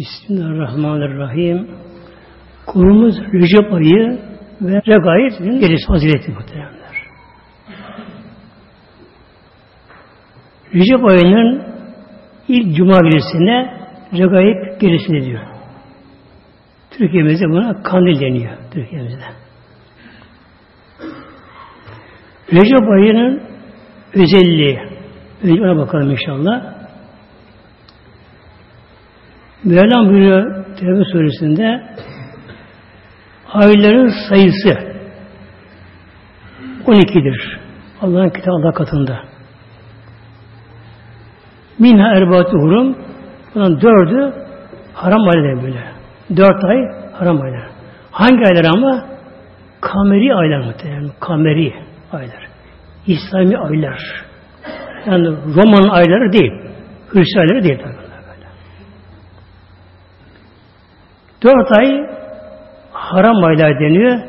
Bismillahirrahmanirrahim. Kurumuz Recep ayı ve Regaib'in gerisi fazileti muhteremler. Recep ayının ilk cuma gerisine Regaib gerisini diyor. Türkiye'mizde buna kandil deniyor. Türkiye'mizde. Recep ayının özelliği. Ona bakalım inşallah. Mevlam buyuruyor Tevbe suresinde ayların sayısı 12'dir. Allah'ın kitabı Allah katında. Minha erbatü hurum bunun dördü haram aylar böyle. Dört ay haram aylar. Hangi aylar ama? Kameri aylar muhtemelen. Kameri aylar. İslami aylar. Yani Roman ayları değil. Hristiyan ayları değil tabi. Dört ay haram aylar deniyor.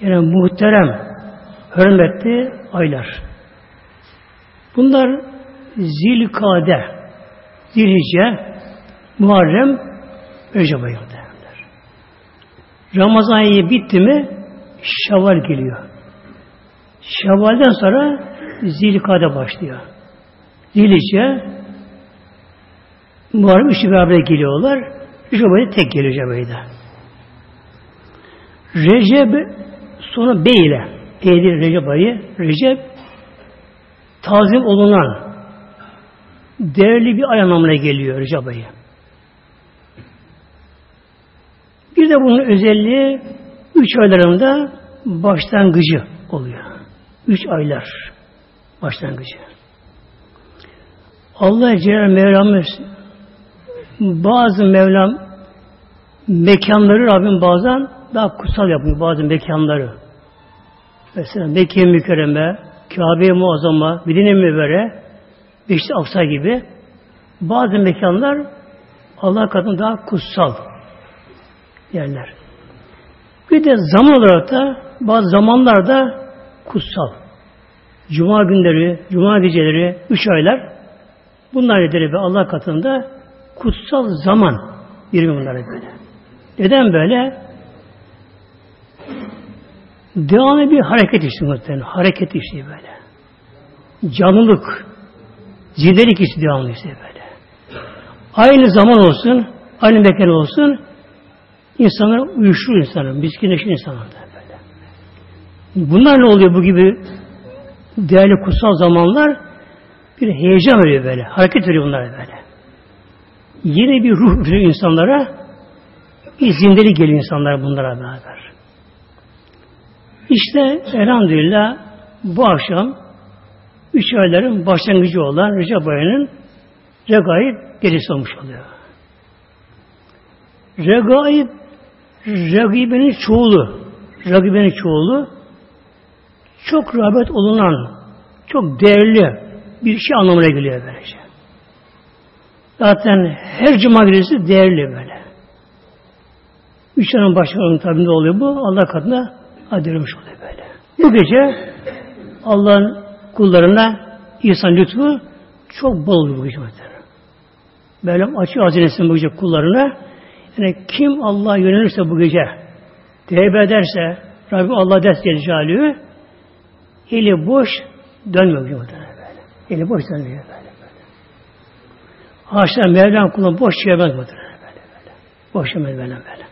Yani muhterem, hürmetli aylar. Bunlar Zilkade, Zilhice, Muharrem, Recep ayı. Ramazan ayı bitti mi Şevval geliyor. Şevval'den sonra Zilkade başlıyor. Zilhice, Muharrem üçü beraber geliyorlar. Ayı tek geliyor ayı Recep sonra B ile E'dir Recep ayı. Recep tazim olunan değerli bir ay anlamına geliyor Recep ayı. Bir de bunun özelliği üç aylarında başlangıcı oluyor. Üç aylar başlangıcı. Allah Celle Mevlamız bazı Mevlam mekanları Rabbim bazen daha kutsal yapıyor bazı mekanları. Mesela Mekke-i Mükerreme, Kabe-i Muazzama, Medine-i Müvere, Beşiktaş Aksa gibi bazı mekanlar Allah katında daha kutsal yerler. Bir de zaman olarak da bazı zamanlarda kutsal. Cuma günleri, Cuma geceleri, üç aylar bunlar nedir be Allah katında kutsal zaman bir bunları böyle. Neden böyle? Devamlı bir hareket işte muhtemelen. Hareket işte böyle. Canlılık, zindelik işte devamlı işte böyle. Aynı zaman olsun, aynı mekan olsun, insanlar uyuşur insanlar, miskinleşir insanlar da böyle. Bunlar ne oluyor bu gibi değerli kutsal zamanlar? Bir heyecan veriyor böyle, hareket veriyor bunlar böyle. Yeni bir ruh veriyor insanlara, bir zindelik geliyor insanlara bunlara beraber. İşte elhamdülillah bu akşam üç ayların başlangıcı olan Recep ayının Regaib gerisi olmuş oluyor. Regaib Regibenin çoğulu Regibenin çoğulu çok rağbet olunan çok değerli bir şey anlamına geliyor böylece. Zaten her cuma gecesi değerli böyle. Üç ayın başkanının tabinde oluyor bu. Allah katında adırmış oluyor böyle. Bu gece Allah'ın kullarına insan lütfu çok bol bu gece. Böyle açıyor hazinesini bu gece kullarına. Yani kim Allah'a yönelirse bu gece tevbe ederse Rabbim Allah ders geleceği eli boş dönmüyor bu gece. Eli boş dönmüyor böyle. Haşa Mevlam kulun boş çevirmez bu böyle. böyle. Boş çevirmez böyle böyle.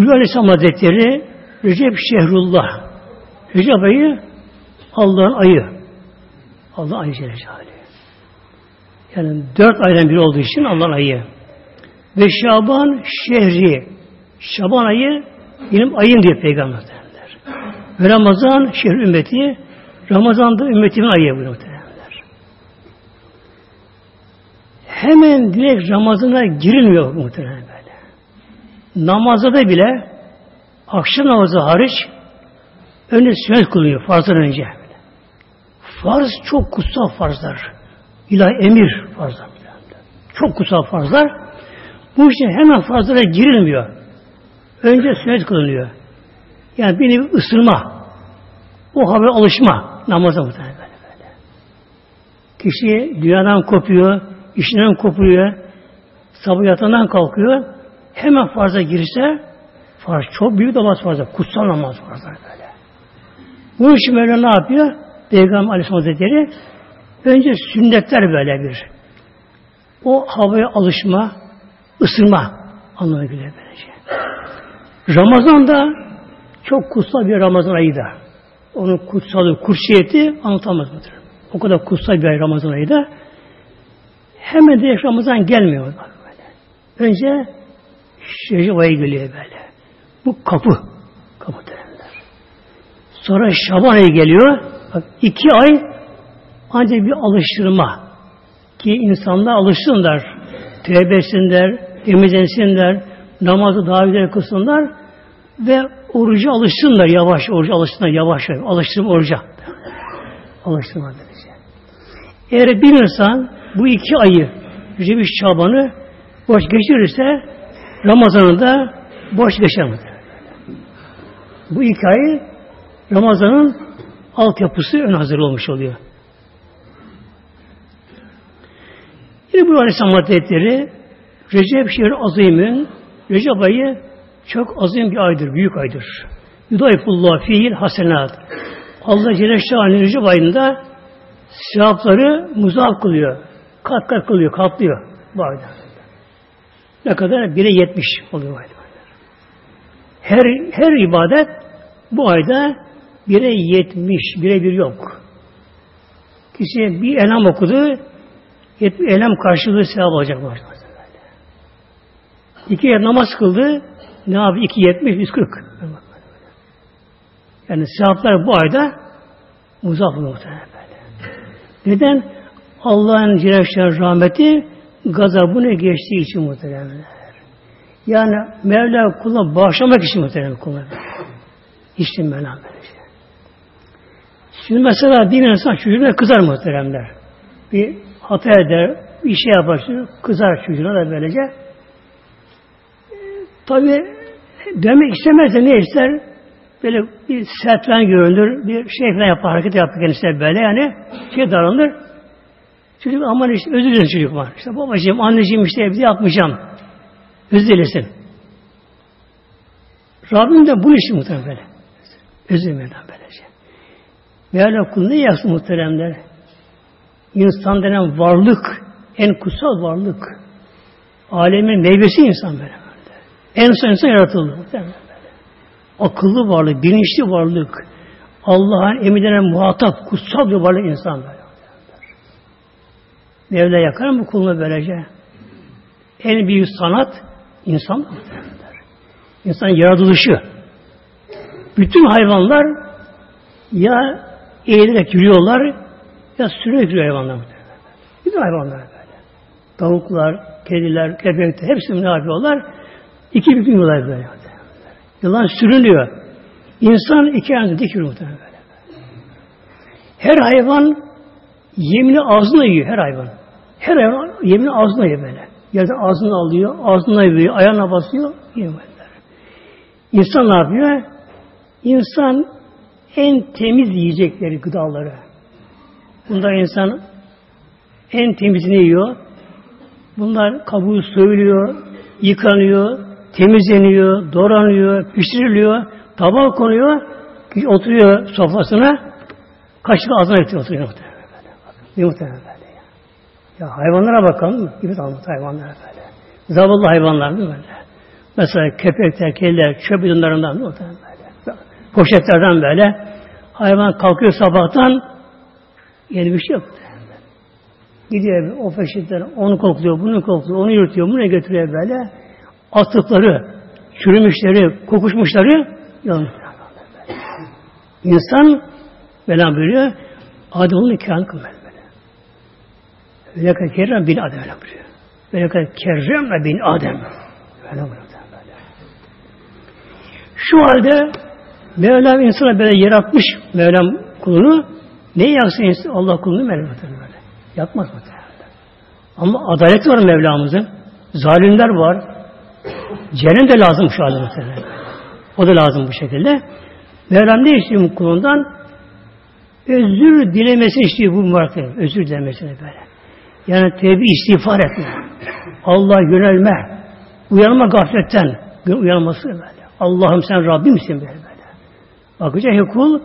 Buyuruyor Aleyhisselam Hazretleri Recep Şehrullah Recep ayı Allah'ın ayı. Allah ayı Celle Yani dört aydan biri olduğu için Allah'ın ayı. Ve Şaban şehri. Şaban ayı benim ayım diye peygamber derler. Ve Ramazan şehir ümmeti. Ramazan'da ümmetimin ayı bu derler. Hemen direkt Ramazan'a girilmiyor muhtemelen. Namazda da bile akşam namazı hariç önce sünnet kılıyor farzdan önce. Farz çok kutsal farzlar. İlahi emir farzlar. Çok kutsal farzlar. Bu işte hemen farzlara girilmiyor. Önce sünnet kılınıyor. Yani bir nevi ısırma. O haber alışma namaza muhtemelen böyle, böyle. Kişi dünyadan kopuyor, işinden kopuyor, sabah yatağından kalkıyor, hemen farza girse, farz çok büyük namaz farzı, kutsal namaz farzı böyle. Bunun için böyle ne yapıyor? Peygamber Aleyhisselam Hazretleri önce sünnetler böyle bir. O havaya alışma, ısırma anlamına geliyor böylece. Ramazan da çok kutsal bir Ramazan ayı da. Onun kutsalı, kursiyeti anlatamaz mıdır? O kadar kutsal bir Ramazan ayı da. Hemen de Ramazan gelmiyor. Önce Recep ayı geliyor böyle. Bu kapı. Kapı derler. Sonra Şaban ayı geliyor. Bak iki ay ancak bir alıştırma. Ki insanlar alışsınlar. Tevbesinler, temizlensinler, namazı daha güzel kılsınlar ve orucu alışsınlar yavaş, orucu alışsınlar yavaş, alıştırma oruca. Alıştırma böylece. Eğer bir insan bu iki ayı, Recep Şaban'ı boş geçirirse Ramazan'ı da boş geçemez. Bu iki ay Ramazan'ın altyapısı ön hazır olmuş oluyor. Yine bu Aleyhisselam Hazretleri Recep şehir azimün Recep ayı çok azim bir aydır, büyük aydır. Yudayfullah fiil hasenat. Allah Celle Şahin Recep ayında sevapları muzaf kılıyor. Kat kat kılıyor, katlıyor bu ayda. Ne kadar? Bire yetmiş oluyor bu ayda. Her, her ibadet bu ayda bire yetmiş, bire bir yok. Kişi bir elham okudu, elham karşılığı sevap alacak var. İki namaz kıldı, ne yapıyor? İki yetmiş, yüz kırk. Yani sevaplar bu ayda muzaf muhtemelen Neden? Allah'ın Celle rahmeti gazabını geçtiği için muhtemelen. Yani Mevla kuluna bağışlamak için muhtemelen kuluna. İşte Mevla böylece. Şimdi mesela bir insan çocuğuna kızar muhteremler. Bir hata eder, bir şey yapar, kızar çocuğuna da böylece. E, Tabi demek istemez de ne ister? Böyle bir sert görünür, bir şey falan yapar, hareket yapar kendisi böyle yani şey davranır. Çocuk aman işte özür dilerim çocuk var. İşte babacığım, anneciğim işte bir yapmayacağım. Özür dilesin. Rabbim de bu işi muhtemelen böyle. Özür dilerim böylece. Mevla kul ne yapsın muhteremler? İnsan denen varlık, en kutsal varlık. Alemin meyvesi insan böyle. En son insan yaratıldı. Muhtemelen. Akıllı varlık, bilinçli varlık. Allah'ın emirlerine muhatap, kutsal bir varlık insan böyle. Mevla yakar mı kuluna böylece? En büyük sanat insan İnsan yaratılışı. Bütün hayvanlar ya eğilerek yürüyorlar ya sürünerek yürüyor hayvanlar. Bütün hayvanlar böyle. Tavuklar, kediler, köpekler hepsi ne yapıyorlar? İki bir yürüyorlar böyle. Yılan sürünüyor. İnsan iki ayağında dik yürüyor böyle. Her hayvan yemini ağzına yiyor her hayvan. Her hayvan yemini ağzına yiyor böyle. Yerden ağzına alıyor, ağzına yiyor, ayağına basıyor, yiyor. İnsan ne yapıyor? İnsan en temiz yiyecekleri, gıdaları. Bunlar insan en temizini yiyor. Bunlar kabuğu soyuluyor, yıkanıyor, temizleniyor, doğranıyor, pişiriliyor, tabağa konuyor, oturuyor sofrasına, kaşık ağzına getiriyor, oturuyor muhtemelen muhtemelen ya. Hayvanlara bakalım, gibi almış hayvanlara böyle. Zavallı hayvanlar değil böyle? Mesela köpekler, kediler, çöp bidonlarından böyle. Poşetlerden böyle. Hayvan kalkıyor sabahtan yeni bir şey yok. Gidiyor o poşetler, onu kokluyor, bunu kokluyor, onu yürütüyor, bunu götürüyor böyle. Atıkları, çürümüşleri, kokuşmuşları yanıyor. İnsan Mevlam buyuruyor, Adem'in ikram kılmaz kadar kerrem bin Adem öyle buyuruyor. Öyle kadar kerrem bin Adem. Öyle buyuruyor. Şu halde Mevlam insana böyle yaratmış Mevlam kulunu ne yapsın insan? Allah kulunu Mevlam böyle. Yapmaz mı? Ama adalet var Mevlamızın. Zalimler var. Cehennem de lazım şu halde muhtemelen. O da lazım bu şekilde. Mevlam ne istiyor kulundan? Özür dilemesini istiyor bu mübarek. Özür dilemesini böyle. Yani tevbe istiğfar etme. Allah yönelme. Uyanma gafletten. Uyanması böyle. Allah'ım sen Rabbimsin böyle böyle. Bakacak ya kul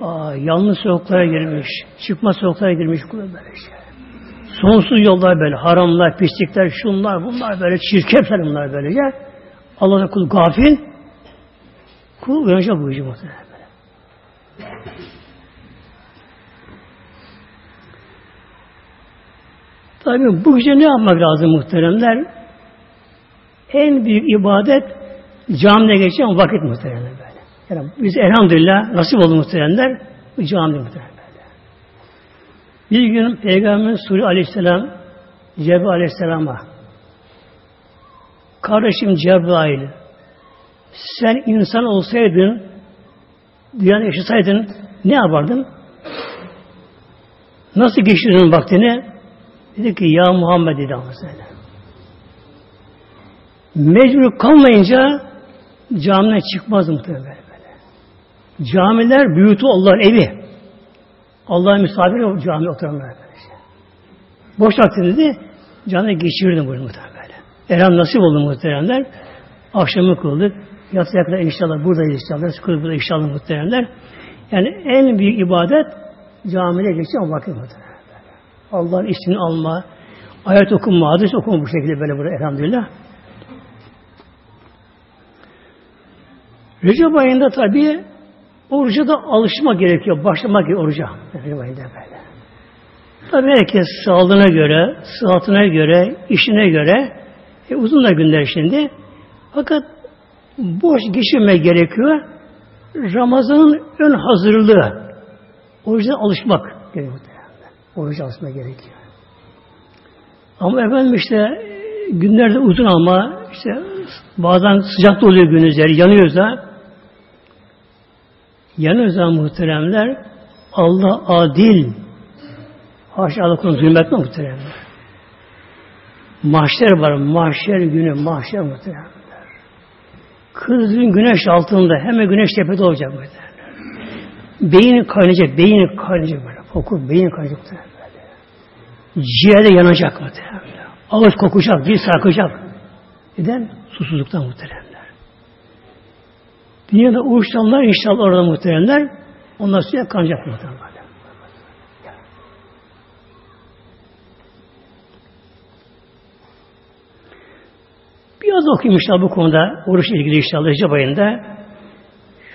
aa, yanlış sokaklara girmiş. Çıkma sokaklara girmiş kul böyle şey. Sonsuz yollar böyle. Haramlar, pislikler, şunlar, bunlar böyle. Çirkefler bunlar böylece. Allah'ın kul gafil. Kul uyanacak bu yüzü muhtemelen böyle. Tabi bu gece ne yapmak lazım muhteremler? En büyük ibadet camide geçen vakit muhteremler böyle. Yani biz elhamdülillah nasip oldu muhteremler bu camide muhteremler böyle. Bir gün Peygamber Suri Aleyhisselam Cebrail Aleyhisselam'a kardeşim Cebrail sen insan olsaydın dünyada yaşasaydın ne yapardın? Nasıl geçirirdin vaktini? Dedi ki ya Muhammed dedi Hazretleri. Mecbur kalmayınca camiden çıkmaz muhtemelen böyle. Camiler büyütü Allah'ın evi. Allah'ın misafiri o cami oturanlar böyle. Boş vaktinde de camiye geçirirdim bunu muhtemelen böyle. Elham nasip oldu muhteremler. Akşamı kıldık. Yatsıya kadar inşallah buradayız inşallah. Kıldık burada inşallah muhteremler. Yani en büyük ibadet camide geçen vakit muhteremler. Allah'ın ismini alma, ayet okunma, hadis okuma bu şekilde böyle burada elhamdülillah. Recep ayında tabi oruca da alışma gerekiyor. Başlamak gerekiyor oruca. Recep ayında böyle. Tabi herkes sağlığına göre, sıhhatine göre, işine göre e, uzun da günler şimdi. Fakat boş geçirme gerekiyor. Ramazan'ın ön hazırlığı. Oruca alışmak gerekiyor. Oruç alışma gerekiyor. Ama efendim işte günlerde uzun ama işte bazen sıcak da oluyor gün üzeri, yanıyoruz da yanıyoruz da muhteremler Allah adil haşa Allah konu zulmetme muhteremler. Mahşer var, mahşer günü, mahşer muhteremler. Kızgın güneş altında hemen güneş tepede olacak muhteremler. Beyin kaynayacak, beyin kaynayacak. Koku beyin kaynayacak muhteremler. Ciğerde yanacak muhteremler. Ağız kokacak, dil sarkacak. Neden? Susuzluktan muhteremler. Dünyada uçtanlar inşallah orada muhteremler. Onlar suya kanacak muhteremler. Biraz okuyayım inşallah bu konuda oruç ilgili inşallah Recep ayında.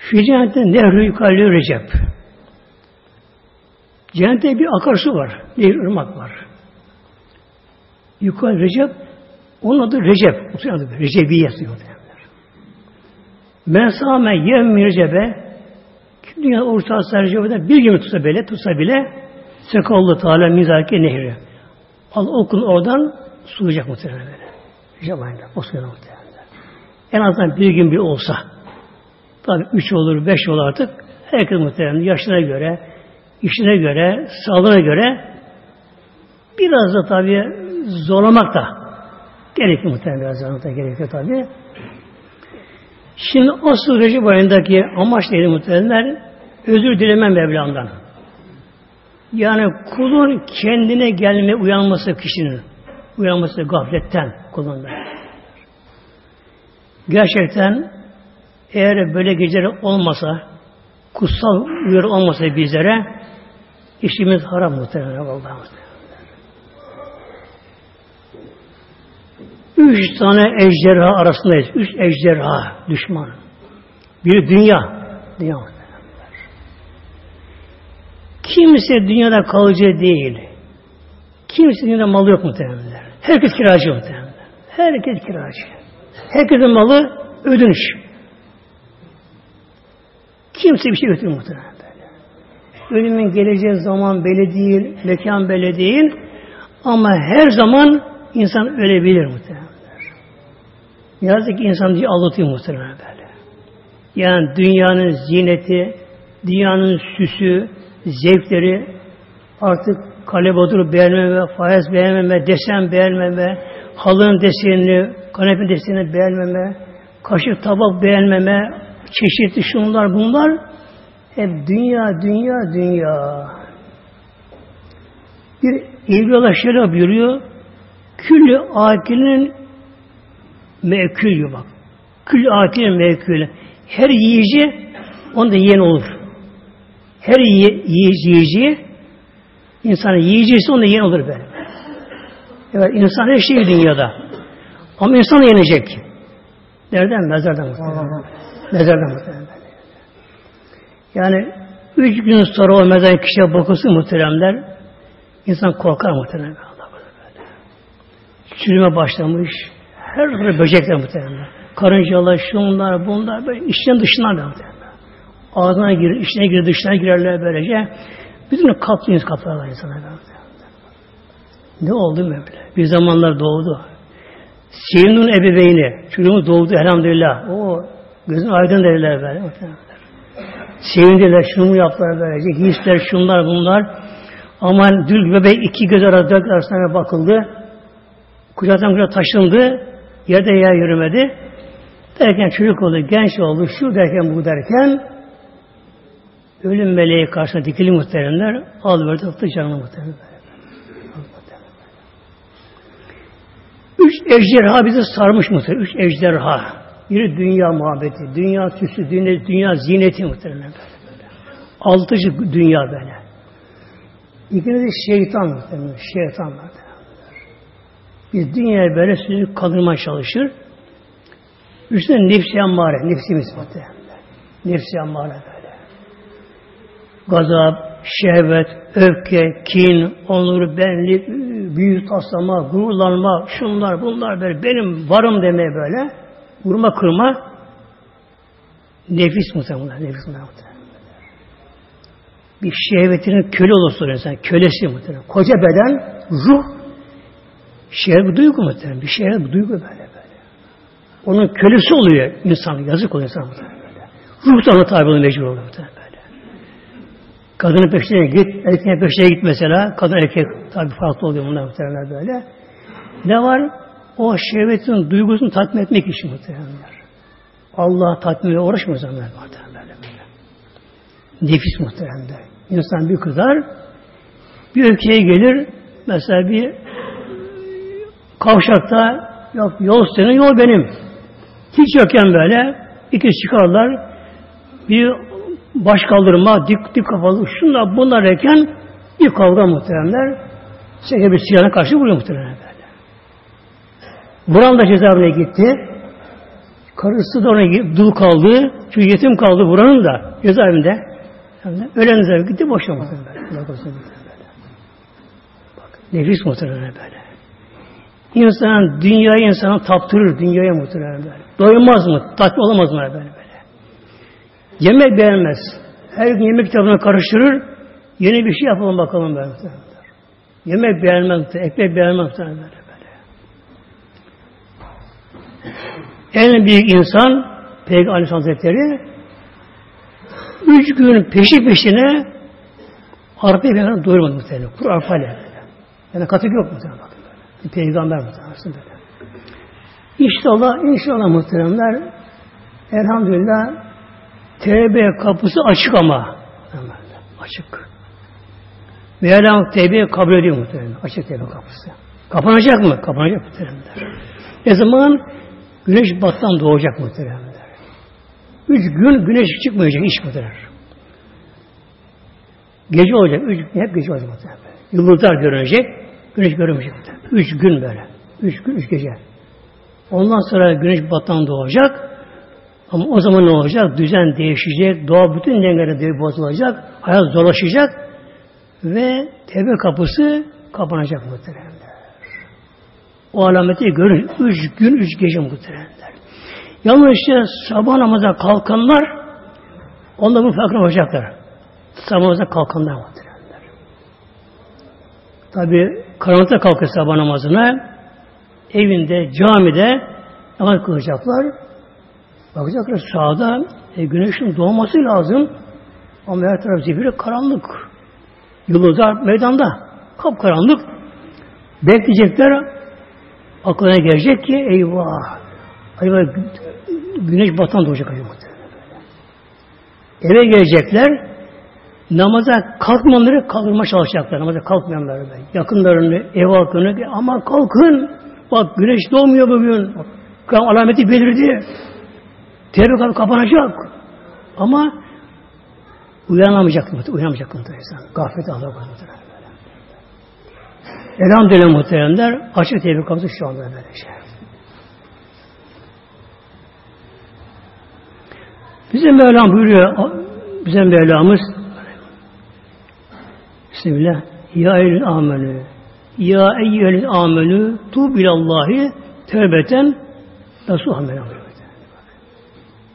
Fi cennette nehru yukarı Recep. Cennette bir akarsu var. Bir ırmak var. Yukarı Recep onun adı Recep. Adı Recebiye sâme yevmi Recep'e dünya oruç tutsa Recep'e bir gün tutsa bile tutsa bile sekallı Teala mizaki nehri. Allah okun oradan sulayacak muhtemelen böyle. Recep ayında. O. En azından bir gün bir olsa. Tabi üç olur, beş olur artık. Herkes muhtemelen yaşına göre, işine göre, sağlığına göre biraz da tabi zorlamak da gerekiyor muhtemelen biraz da gerekiyor tabi. Şimdi asıl Recep ayındaki amaç neydi muhtemelenler? Özür dileme Mevlam'dan. Yani kulun kendine gelme uyanması kişinin. Uyanması gafletten kulunda. Gerçekten eğer böyle geceler olmasa, kutsal uyarı olmasa bizlere işimiz haram muhtemelen vallahi Üç tane ejderha arasındayız. Üç ejderha düşman. Bir dünya. Dünya. Kimse dünyada kalıcı değil. Kimse dünyada malı yok muhtemelen. Herkes kiracı muhtemelen. Herkes kiracı. Herkesin malı ödünç. Kimse bir şey götürmüyor muhtemelen. Ölümün geleceği zaman belli değil, mekan belli değil. Ama her zaman insan ölebilir muhtemelen. Yazık ki insan diye aldatıyor muhtemelen böyle. Yani dünyanın zineti, dünyanın süsü, zevkleri artık kalebodur beğenmeme, faiz beğenmeme, desen beğenmeme, halının desenini, kanepenin desenini beğenmeme, kaşık tabak beğenmeme, çeşitli şunlar bunlar hep dünya, dünya, dünya. Bir İbrahim şöyle buyuruyor. Küllü akilin diyor bak. Küllü akilin mevkül. Her yiyici onda yiyen olur. Her yiyici insan yiyicisi onda yiyen olur böyle. Evet insan her şey dünyada. Ama insan yenecek. Nereden? Mezardan muhtemelen. Mezardan muhtemelen. Yani üç gün sonra o mezar kişiye bakılsın muhteremler. İnsan korkar muhtemelen. Çürüme başlamış. Her türlü böcekler muhtemelen. Karıncalar, şunlar, bunlar böyle içten dışından da muhtemelen. Ağzına girer, içine girer, dışına girerler böylece. Bütün kaplıyız kaplarlar insana. Ne oldu Mevla? Bir zamanlar doğdu. Sevimli'nin ebeveyni, çocuğumuz doğdu elhamdülillah. O gözün aydın dediler böyle. Sevindiler, şunu yaptılar böylece. Hisler, şunlar, bunlar. Aman dül bebek iki göz arasında arasına bakıldı. Kucaktan kucağa taşındı. Yerde yer yürümedi. Derken çocuk oldu, genç oldu, şu derken bu derken ölüm meleği karşısına dikili muhteremler al verdi attı canını muhteremler. Üç ejderha bizi sarmış muhterem. Üç ejderha. Biri dünya muhabbeti, dünya süsü, dünya, dünya zineti muhteremler böyle. böyle. Altıcı dünya böyle. İkincisi şeytan muhteremler. Şeytan muhteremler. Biz dünyaya böyle sürekli kaldırmaya çalışır. Üstüne nefsi ammare, nefsimiz muhteremler. Nefsi ammare böyle. Gazap, şehvet, öfke, kin, onuru, benlik, büyük taslama, gururlanma, şunlar, bunlar böyle benim varım demeye böyle vurma kırma nefis muhtemelen, nefis muhtemelen. Bir şehvetinin köle olursa insan, kölesi muhtemelen. Koca beden, ruh, şehvet bu duygu muhtemelen. Bir şehvet bu duygu böyle böyle. Onun kölesi oluyor insan, yazık oluyor insan muhtemelen. Ruh da ona tabi oluyor, mecbur oluyor muhtemelen. Kadının peşine git, erkeğin peşine git mesela. Kadın erkek tabi farklı oluyor bunlar muhtemelen böyle. Ne var? O şehvetin duygusunu tatmin etmek için muhtemelenler. Allah tatminle uğraşmıyor zaman muhtemelen böyle böyle. Nefis muhtemelen. İnsan bir kızar, bir öfkeye gelir, mesela bir kavşakta yok yol senin, yol benim. Hiç yokken böyle iki çıkarlar, bir baş kaldırma, dik dik kafalı, şunlar bunlar erken bir kavga muhteremler. Şeker bir silahına karşı vuruyor muhteremler böyle. Vuran da cezaevine gitti. Karısı da ona dul kaldı. Çünkü yetim kaldı vuranın da cezaevinde. Yani ölen cezaevine gitti boşuna muhteremler. Bak, nefis muhteremler böyle. İnsan dünyayı insana taptırır, dünyaya muhteremler böyle. Doymaz mı? Tatmin olamaz mı böyle böyle. Yemek beğenmez. Her gün yemek kitabına karıştırır. Yeni bir şey yapalım bakalım böyle. Yemek beğenmez, ekmek beğenmez böyle böyle. En büyük insan Peygamber Aleyhisselam Hazretleri üç gün peşi peşine arpa ekmeğini doyurmadı muhtemelen. Kuru arpa ile. Yani katık yok muhtemelen. Bir peygamber muhtemelen. Böyle. İnşallah, inşallah muhteremler elhamdülillah tevbe kapısı açık ama. Açık. Mevlam tevbe kabul ediyor muhtemelen. Açık tevbe kapısı. Kapanacak mı? Kapanacak muhtemelen. Ne zaman? Güneş battan doğacak muhtemelen. Üç gün güneş çıkmayacak hiç muhtemelen. Gece olacak. Üç gün hep gece olacak muhtemelen. Yıldızlar görünecek. Güneş görünmeyecek muhtemelen. Üç gün böyle. Üç gün, üç gece. Ondan sonra güneş battan doğacak. Ama o zaman ne olacak? Düzen değişecek, doğa bütün dengeleri bozulacak, hayat zorlaşacak ve tevbe kapısı kapanacak muhteremler. O alameti görün. Üç gün, üç gece muhteremler. Yalnız işte sabah namaza kalkanlar onda bu farkına olacaklar. Sabah namaza kalkanlar muhteremler. Tabi karanlıkta kalkıyor sabah namazına evinde, camide namaz kılacaklar. Bakacaklar sağda e, güneşin doğması lazım. Ama her taraf zifiri karanlık. Yıldızlar meydanda. Kapkaranlık. Bekleyecekler. Aklına gelecek ki eyvah. Eyvah güneş batan doğacak acaba. Eve gelecekler. namaza kalkmayanları kaldırma çalışacaklar. Namaza kalkmayanları. Böyle. Yakınlarını, ev halkını ama kalkın. Bak güneş doğmuyor bugün. Kıyam alameti belirdi. Tevbe kapı kapanacak. Ama uyanamayacak mı? Uyanamayacak mı? Gaflet Allah korusun. Elhamdülillah muhteremler açık kapısı şu anda böyle şey. Bizim Mevlam buyuruyor, bizim Mevlamız Bismillah. Ya eyyühel amelü Ya eyyühel amelü tu bilallahi tevbeten nasuha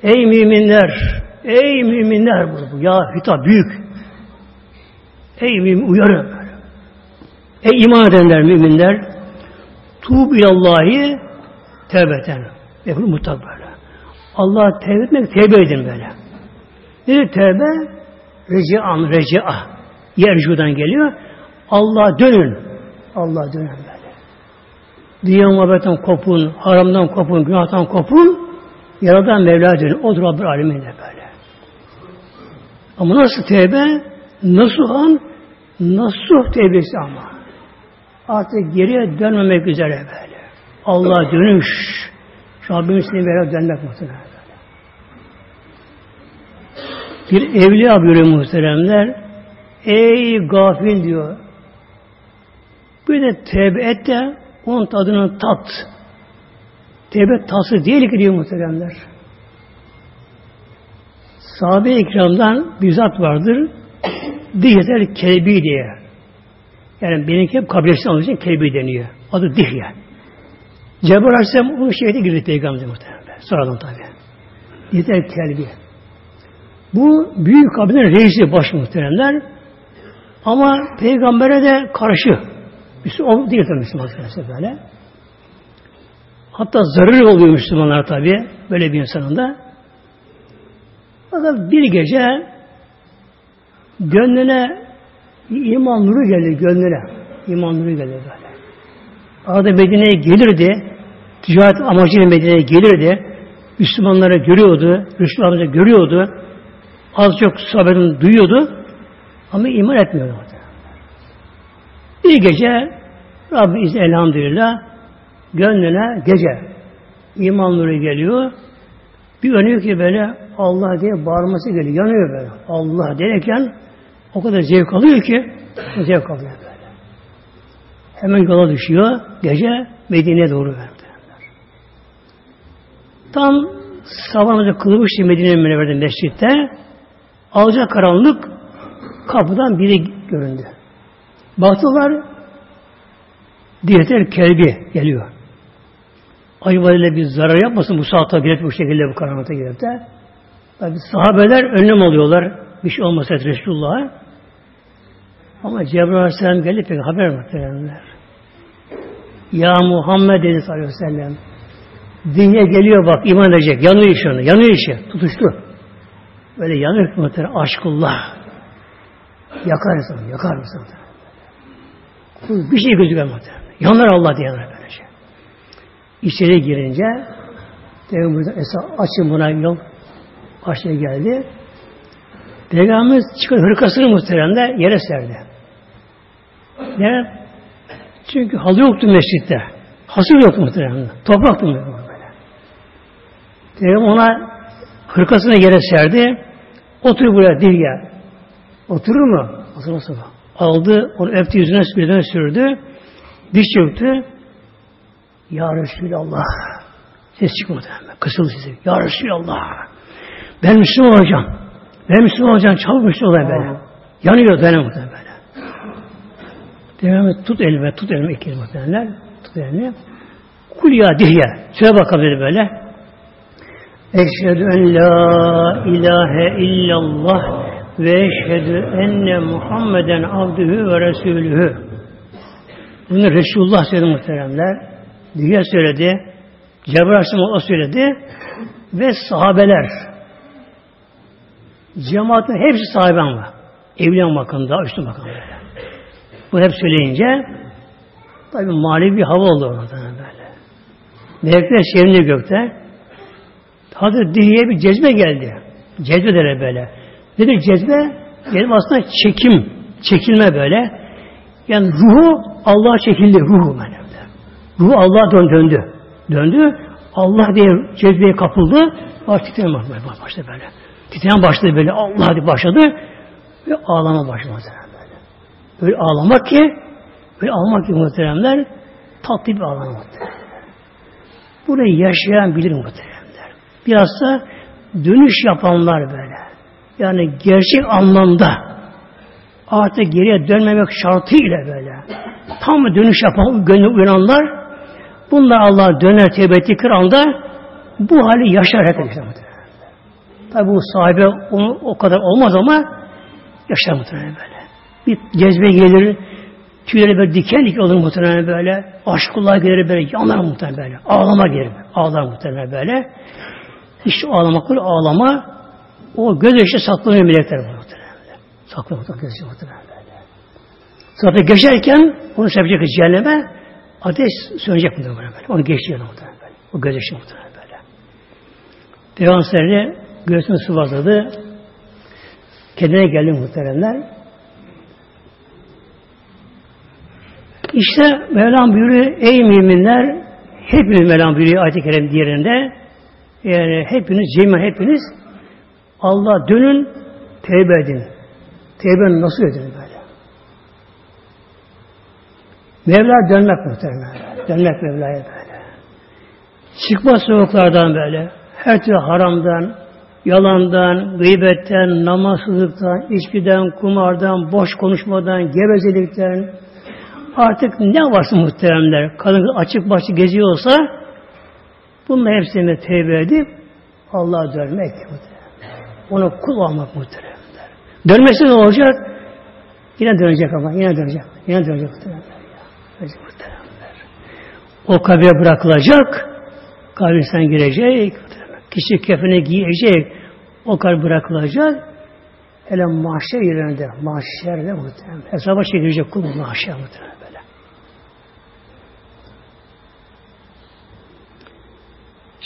Ey müminler Ey müminler bu. Ya hitap büyük. Ey mümin uyarın. Ey iman edenler müminler tuğb ilallahi tevbeten. Yapın mutlak böyle. Allah tevbe etmek tevbe edin böyle. Nedir tevbe? Reci'an, reci'a. Yercudan geliyor. Allah dönün. Allah dönün böyle. Dünya muhabbetten kopun, haramdan kopun, günahtan kopun. Yaradan Mevla dönün. Odur Rabbül Alemin böyle. Ama nasıl tevbe? Nasuhan, nasuh tevbesi ama. Artık geriye dönmemek üzere böyle. Allah dönüş. Rabbim seni böyle dönmek muhtemelen. Bir evliya buyuruyor muhteremler. Ey gafil diyor. Bir de tevbe et de onun tadını tat. Tevbe değil ki diyor muhteremler. Sahabe-i ikramdan bir zat vardır. Dihyetel kelbi diye. Yani benimki hep kabilesi olduğu için kelbi deniyor. Adı Dihye. Cebrail Aleyhisselam onun şehite girdi peygamber muhtemelen. Sonradan tabi. Dihyetel kelbi. Bu büyük kabilenin reisi baş muhteremler. Ama peygambere de karşı. O değil tabi Müslüman böyle. Hatta zarar oluyor Müslümanlar tabi. Böyle bir insanın da. Fakat bir gece gönlüne iman nuru geldi gönlüne. İman nuru geldi böyle. Arada Medine'ye gelirdi. Ticaret amacıyla Medine'ye gelirdi. Müslümanları görüyordu. Müslümanları görüyordu. Az çok sahabenin duyuyordu. Ama iman etmiyordu. Bir gece Rabbim izin elhamdülillah gönlüne gece iman nuru geliyor. Bir önüyor ki böyle Allah diye bağırması geliyor. Yanıyor böyle. Allah derken o kadar zevk alıyor ki zevk alıyor böyle. Hemen yola düşüyor. Gece Medine'ye doğru verdi. Tam sabah namazı kılmıştı Medine'nin Münevver'de mescitte. Alacak karanlık kapıdan biri göründü. Baktılar Diyetel kelbi geliyor. Ayıbayla bir zarar yapmasın bu saatte girip bu şekilde bu karanlıkta girip de. Tabi sahabeler önlem alıyorlar. Bir şey olmasa Resulullah'a. Ama Cebrail Aleyhisselam geldi pek haber muhtemelenler. Ya Muhammed dedi sallallahu aleyhi ve. Dünya geliyor bak iman edecek. Yanıyor iş onu. Yanıyor işi. Tutuştu. Böyle yanıyor muhtemelen. Aşkullah. Yakar insan. Yakar insan. Bir şey gözükmüyor muhtemelen. Yanar Allah diye yanar böylece. İçeri girince Peygamber Esa açın buna yol aşağıya geldi. Peygamberimiz çıkan hırkasını muhteremde yere serdi. Ne? Çünkü halı yoktu mescitte. Hasır yoktu muhteremde. Topraktı böyle. Peygamber ona hırkasını yere serdi. Otur buraya dil gel. Oturur mu? Oturmasın. Aldı, onu öptü yüzüne birden sürdü. Diş çöktü. Ya Resulallah. Ses çıkmadı. Kısıldı sesi. Ya Resulallah. Ben Müslüman olacağım. Ben Müslüman olacağım. Çabuk Müslüman olayım böyle. Yanıyor böyle. Peygamber tut elime, tut elime iki muhtemelenler. Tut elime. Kul ya dihye. Söyle bakalım dedi böyle. Eşhedü en la ilahe illallah ve eşhedü enne Muhammeden abdühü ve resulühü. Bunu Resulullah söyledi muhteremler. Dünya söyledi. Cebrail o söyledi. Ve sahabeler. Cemaatin hepsi sahibi ama. Evliya makamında, üstü makamında. Bu hep söyleyince tabi mali bir hava oldu orada böyle. Melekler şehrinde gökte. Hazreti Dihiye bir cezbe geldi. Cezbe dere böyle. Nedir cezbe? Gelip aslında çekim, çekilme böyle. Yani ruhu Allah'a çekildi, ruhu böyle. Ruhu Allah'a dön, döndü. Döndü, Allah diye cezbeye kapıldı, artık titreme başladı böyle. Titreme başladı böyle, Allah diye başladı ve ağlama başladı böyle. Ağlamak ki, böyle ağlamak ki muhteremler, tatlı bir ağlama. Burayı yaşayan bilir muhteremler. Biraz da dönüş yapanlar böyle. Yani gerçek anlamda artık geriye dönmemek şartıyla böyle. Tam dönüş yapan, gönlü uyananlar bunlar Allah'a döner tevbe ettikleri anda bu hali yaşar herkes. Tabi bu sahibe onu o kadar olmaz ama yaşar muhtemelen böyle. Bir cezbe gelir, tüyleri böyle diken diken olur muhtemelen böyle. Aşkullah gelir böyle, yanar muhtemelen böyle. Ağlama gelir, ağlar muhtemelen böyle. İşte ağlamak böyle, ağlama o göz yaşı saklanıyor melekler muhtemelen. Saklanıyor göz yaşı muhtemelen böyle. Sonra geçerken onu sepecek cehenneme ateş sönecek muhtemelen böyle. Onu geçiyor muhtemelen böyle. O göz yaşı muhtemelen böyle. Peygamber göğsünü sıvazladı. Kendine geldi muhteremler. İşte Mevlam buyuruyor, ey müminler, hepiniz Mevlam buyuruyor ayet-i kerem diğerinde, yani hepiniz, cemil hepiniz Allah dönün, tevbe edin. Tevbe nasıl edin böyle? Mevla dönmek muhtemelen. Dönmek Mevla'ya böyle. Çıkma soğuklardan böyle. Her türlü haramdan, yalandan, gıybetten, namazsızlıktan, içkiden, kumardan, boş konuşmadan, gevezelikten, artık ne varsa muhteremler, kadın açık başlı geziyorsa, bunun hepsini tevbe edip Allah'a dönmek Ona kul olmak muhteremler. Dönmesi ne olacak? Yine dönecek ama, yine dönecek. Yine dönecek muhteremler. O kabire bırakılacak, kabirsen girecek, Kişi kefene giyecek, o kadar bırakılacak. Hele mahşer yerinde, mahşerde muhtemelen. Hesaba çekilecek kul mahşer muhtemelen böyle.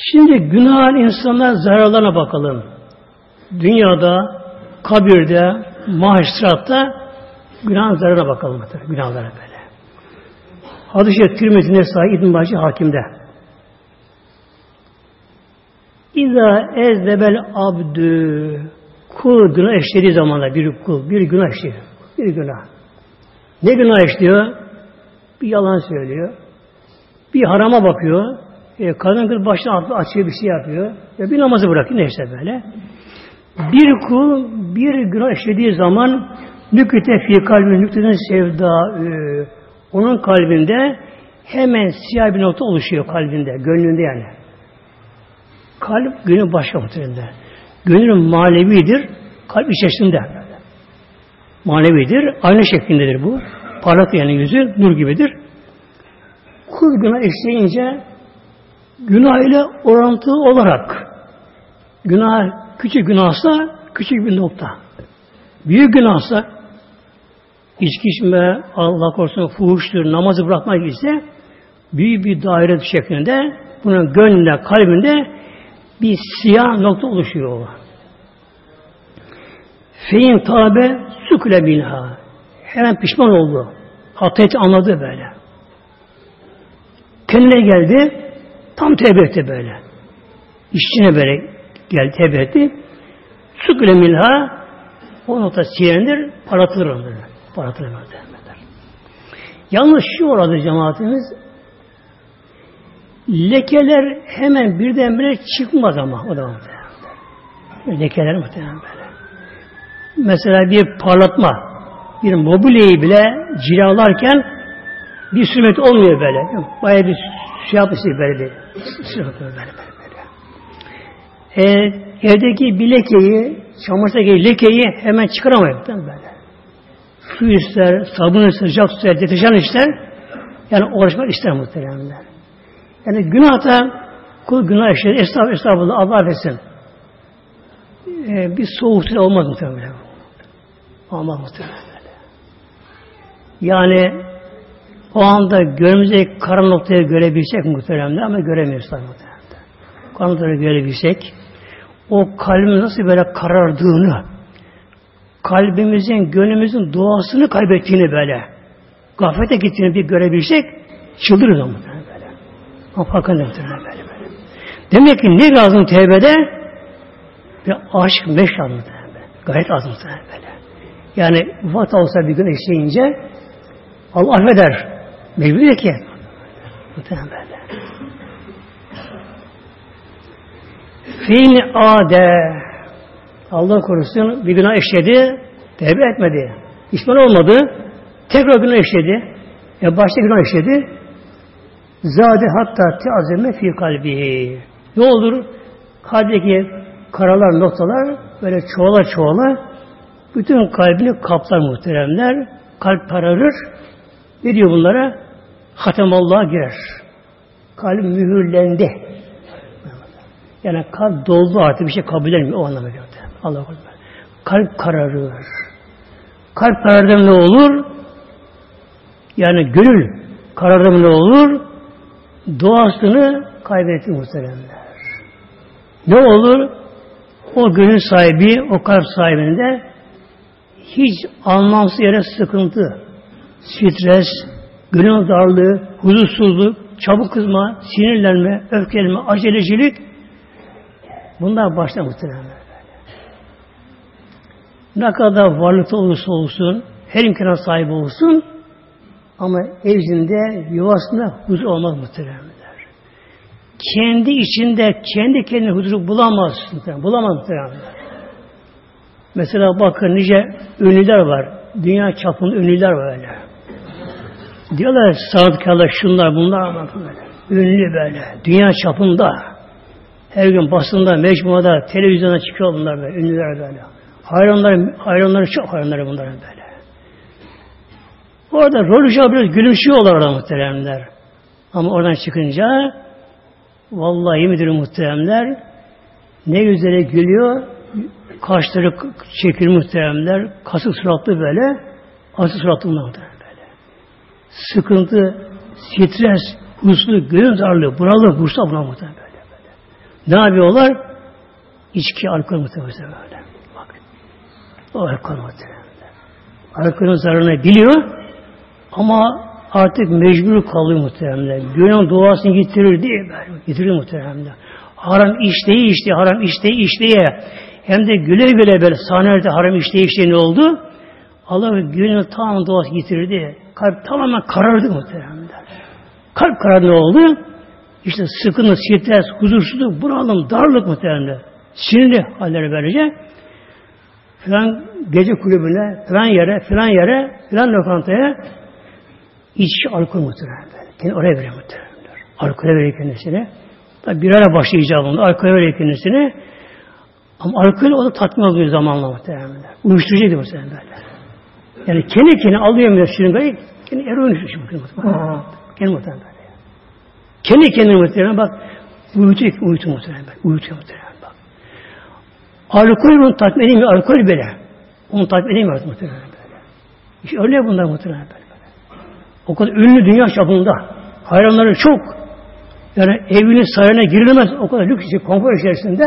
Şimdi günah insanlar zararlarına bakalım. Dünyada, kabirde, mahşeratta günah zararına bakalım. Günahlara böyle. Hadis-i Tirmizi Nesai İbn Bacı Hakim'de. İza ezdebel abdü kul günah işlediği zamanda bir kul, bir günah işliyor. Bir günah. Ne günah işliyor? Bir yalan söylüyor. Bir harama bakıyor. E, kadın kız başına açıyor bir şey yapıyor. E, bir namazı bırakıyor neyse böyle. Bir kul bir günah işlediği zaman nüküte fi kalbi nükteden sevda e, onun kalbinde hemen siyah bir nokta oluşuyor kalbinde, gönlünde yani. Kalp gönül başka muhtemelen. Gönül manevidir, kalp içerisinde. Manevidir, aynı şeklindedir bu. Parlak yani yüzü, nur gibidir. Kul günah işleyince günah ile orantılı olarak günah küçük günahsa küçük bir nokta. Büyük günahsa içki içme, Allah korusun fuhuştur, namazı bırakmak ise büyük bir daire şeklinde bunun gönlünde, kalbinde bir siyah nokta oluşuyor. Fein tabe sükle minha. Hemen pişman oldu. Hatayeti anladı böyle. Kendine geldi. Tam tevbe etti böyle. İşçine böyle geldi tevbe etti. Sükle minha o nokta silendir, paratılır onları. Paratılır Yalnız şu orada cemaatimiz Lekeler hemen birdenbire çıkmaz ama o da muhtemelen. Lekeler muhtemelen böyle. Mesela bir parlatma, bir mobilyayı bile cilalarken bir sürmet olmuyor böyle. Bayağı bir şey yapmıştır böyle bir. Şey böyle, böyle, böyle. E, evdeki bir lekeyi, çamaşırdaki lekeyi hemen çıkaramayız. Böyle. Su ister, sabun ister, sıcak ister, deterjan ister. Yani uğraşmak ister muhtemelen. Yani günahta kul günah işler. Estağfurullah, estağfurullah Allah affetsin. Ee, bir soğuk olmaz muhtemelen. Olmaz muhtemelen. Yani o anda gönlümüzdeki karan noktayı görebilsek muhtemelen ama göremiyoruz tabi muhtemelen. Karan noktayı görebilsek o kalbin nasıl böyle karardığını kalbimizin, gönlümüzün doğasını kaybettiğini böyle, gaflete gittiğini bir görebilsek, çıldırırız ama böyle. Ama farkında böyle böyle. Demek ki ne lazım tevbede? Bir aşk, meşk lazım Gayet lazım muhtemelen böyle. Yani vat olsa bir gün işleyince Allah affeder. Mecbur ki. Muhtemelen böyle. Fin ade Allah korusun bir günah işledi, tevbe etmedi. İsmail olmadı. Tekrar günah işledi. Ya başta günah işledi. Zade hatta teazeme fi kalbi. Ne olur? Kalbdeki karalar, noktalar böyle çoğala çoğala bütün kalbini kaplar muhteremler. Kalp kararır. Ne diyor bunlara? Hatemallah girer. Kalp mühürlendi. Yani kalp doldu artık bir şey kabul edilmiyor o anlamda. Allah korusun. Kalp kararır. Kalp karardı ne olur? Yani gönül karardı ne olur? Doğasını kaybetti muhteremler. Ne olur? O gönül sahibi, o kalp sahibinde hiç anlamsız yere sıkıntı, stres, gönül darlığı, huzursuzluk, çabuk kızma, sinirlenme, öfkelenme, acelecilik bunlar başta muhtemelen. Ne kadar varlıkta olursa olsun, her imkana sahip olsun ama evinde, yuvasında huzur olmaz muhtemelen. Kendi içinde, kendi kendine huzuru bulamaz. Bulamaz muhtemelen. Mesela bakın nice ünlüler var. Dünya çapında ünlüler var öyle. Diyorlar sanatkarlar şunlar bunlar ama böyle. Ünlü böyle. Dünya çapında. Her gün basında, mecmuada, televizyona çıkıyor bunlar böyle. Ünlüler böyle. Hayranlar, hayranları çok hayranları bunların böyle. Orada rol biraz gülümsüyorlar orada muhteremler. Ama oradan çıkınca vallahi müdür muhteremler ne güzel gülüyor kaşları çekir muhteremler kasık suratlı böyle asık suratlı böyle. Sıkıntı, stres, huslu, gönül darlığı, buralı, bursa buna muhterem böyle, böyle. Ne yapıyorlar? İçki, alkol muhterem böyle. O alkol muhtemelen. Alkolün zararını biliyor ama artık mecbur kalıyor muhtemelen. Gönül doğasını getirir diye böyle. Getirir muhtemelen. Haram işteyi işte, haram işteyi işteye. Hem de güle güle böyle sahnelerde haram işteyi işte ne oldu? Allah gönül tam doğası getirdi. Kalp tamamen karardı muhtemelen. Kalp karardı oldu? İşte sıkıntı, stres, huzursuzluk, bunalım, darlık muhtemelen. Sinirli halleri böylece filan gece kulübüne, filan yere, filan yere, filan lokantaya içki alkol böyle. Kendi oraya veriyor muhtemelen. Alkole veriyor kendisine. Tabi bir ara başlayacağım onu. Alkole veriyor kendisine. Ama alkol o da tatmin oluyor zamanla muhtemelen. Uyuşturucu ediyor muhtemelen böyle. Yani kendi kendine alıyor mu şırıngayı, kendi eroin uyuşturucu muhtemelen. Kendi muhtemelen böyle. Kendi kendine muhtemelen bak uyutuyor, uyutuyor muhtemelen böyle. Uyutuyor muhtemelen. Alkol onu tatmin edemiyor. Alkol bile. Onu tatmin edemiyor muhtemelen böyle. İşte öyle bunlar muhtemelen böyle. O kadar ünlü dünya çapında. Hayranları çok. Yani evinin sarayına girilmez. O kadar lüks içi, konfor içerisinde.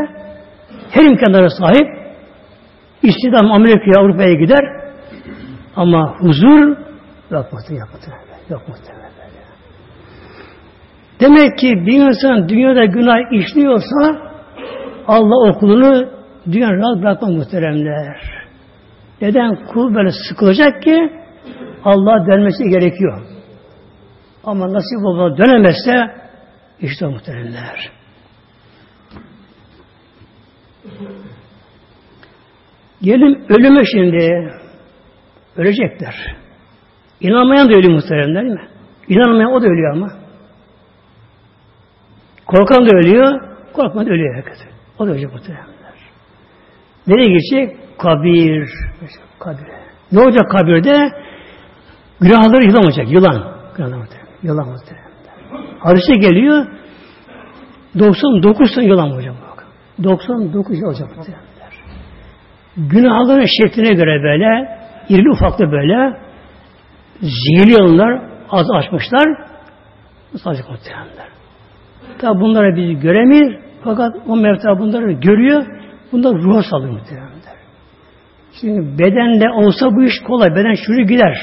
Her imkanlara sahip. İstidam Amerika'ya, Avrupa'ya gider. Ama huzur yok muhtemelen. Yok muhtemelen. Demek ki bir insan dünyada günah işliyorsa Allah okulunu Dünya rahat bırakma muhteremler. Neden? Kul böyle sıkılacak ki Allah dönmesi gerekiyor. Ama nasip olmadan dönemezse işte muhteremler. Gelin ölüme şimdi. Ölecekler. İnanmayan da ölüyor muhteremler değil mi? İnanmayan o da ölüyor ama. Korkan da ölüyor, korkmayan da ölüyor herkes. O da ölecek muhterem. Nereye gidecek? Kabir. Kabir. Ne olacak kabirde? Günahları yılan olacak. Yılan. Yılan muhtemelen. Hadise geliyor. 99 tane yılan olacak. Bak. 99 olacak muhtemelen. Günahların şekline göre böyle irili ufaklı böyle zehirli yılanlar az açmışlar. Açık muhtemelenler. Tabi bunları biz göremeyiz. Fakat o Mevta bunları görüyor. Bunlar ruha salıyor muhtemelen. Şimdi bedenle olsa bu iş kolay. Beden şuraya gider.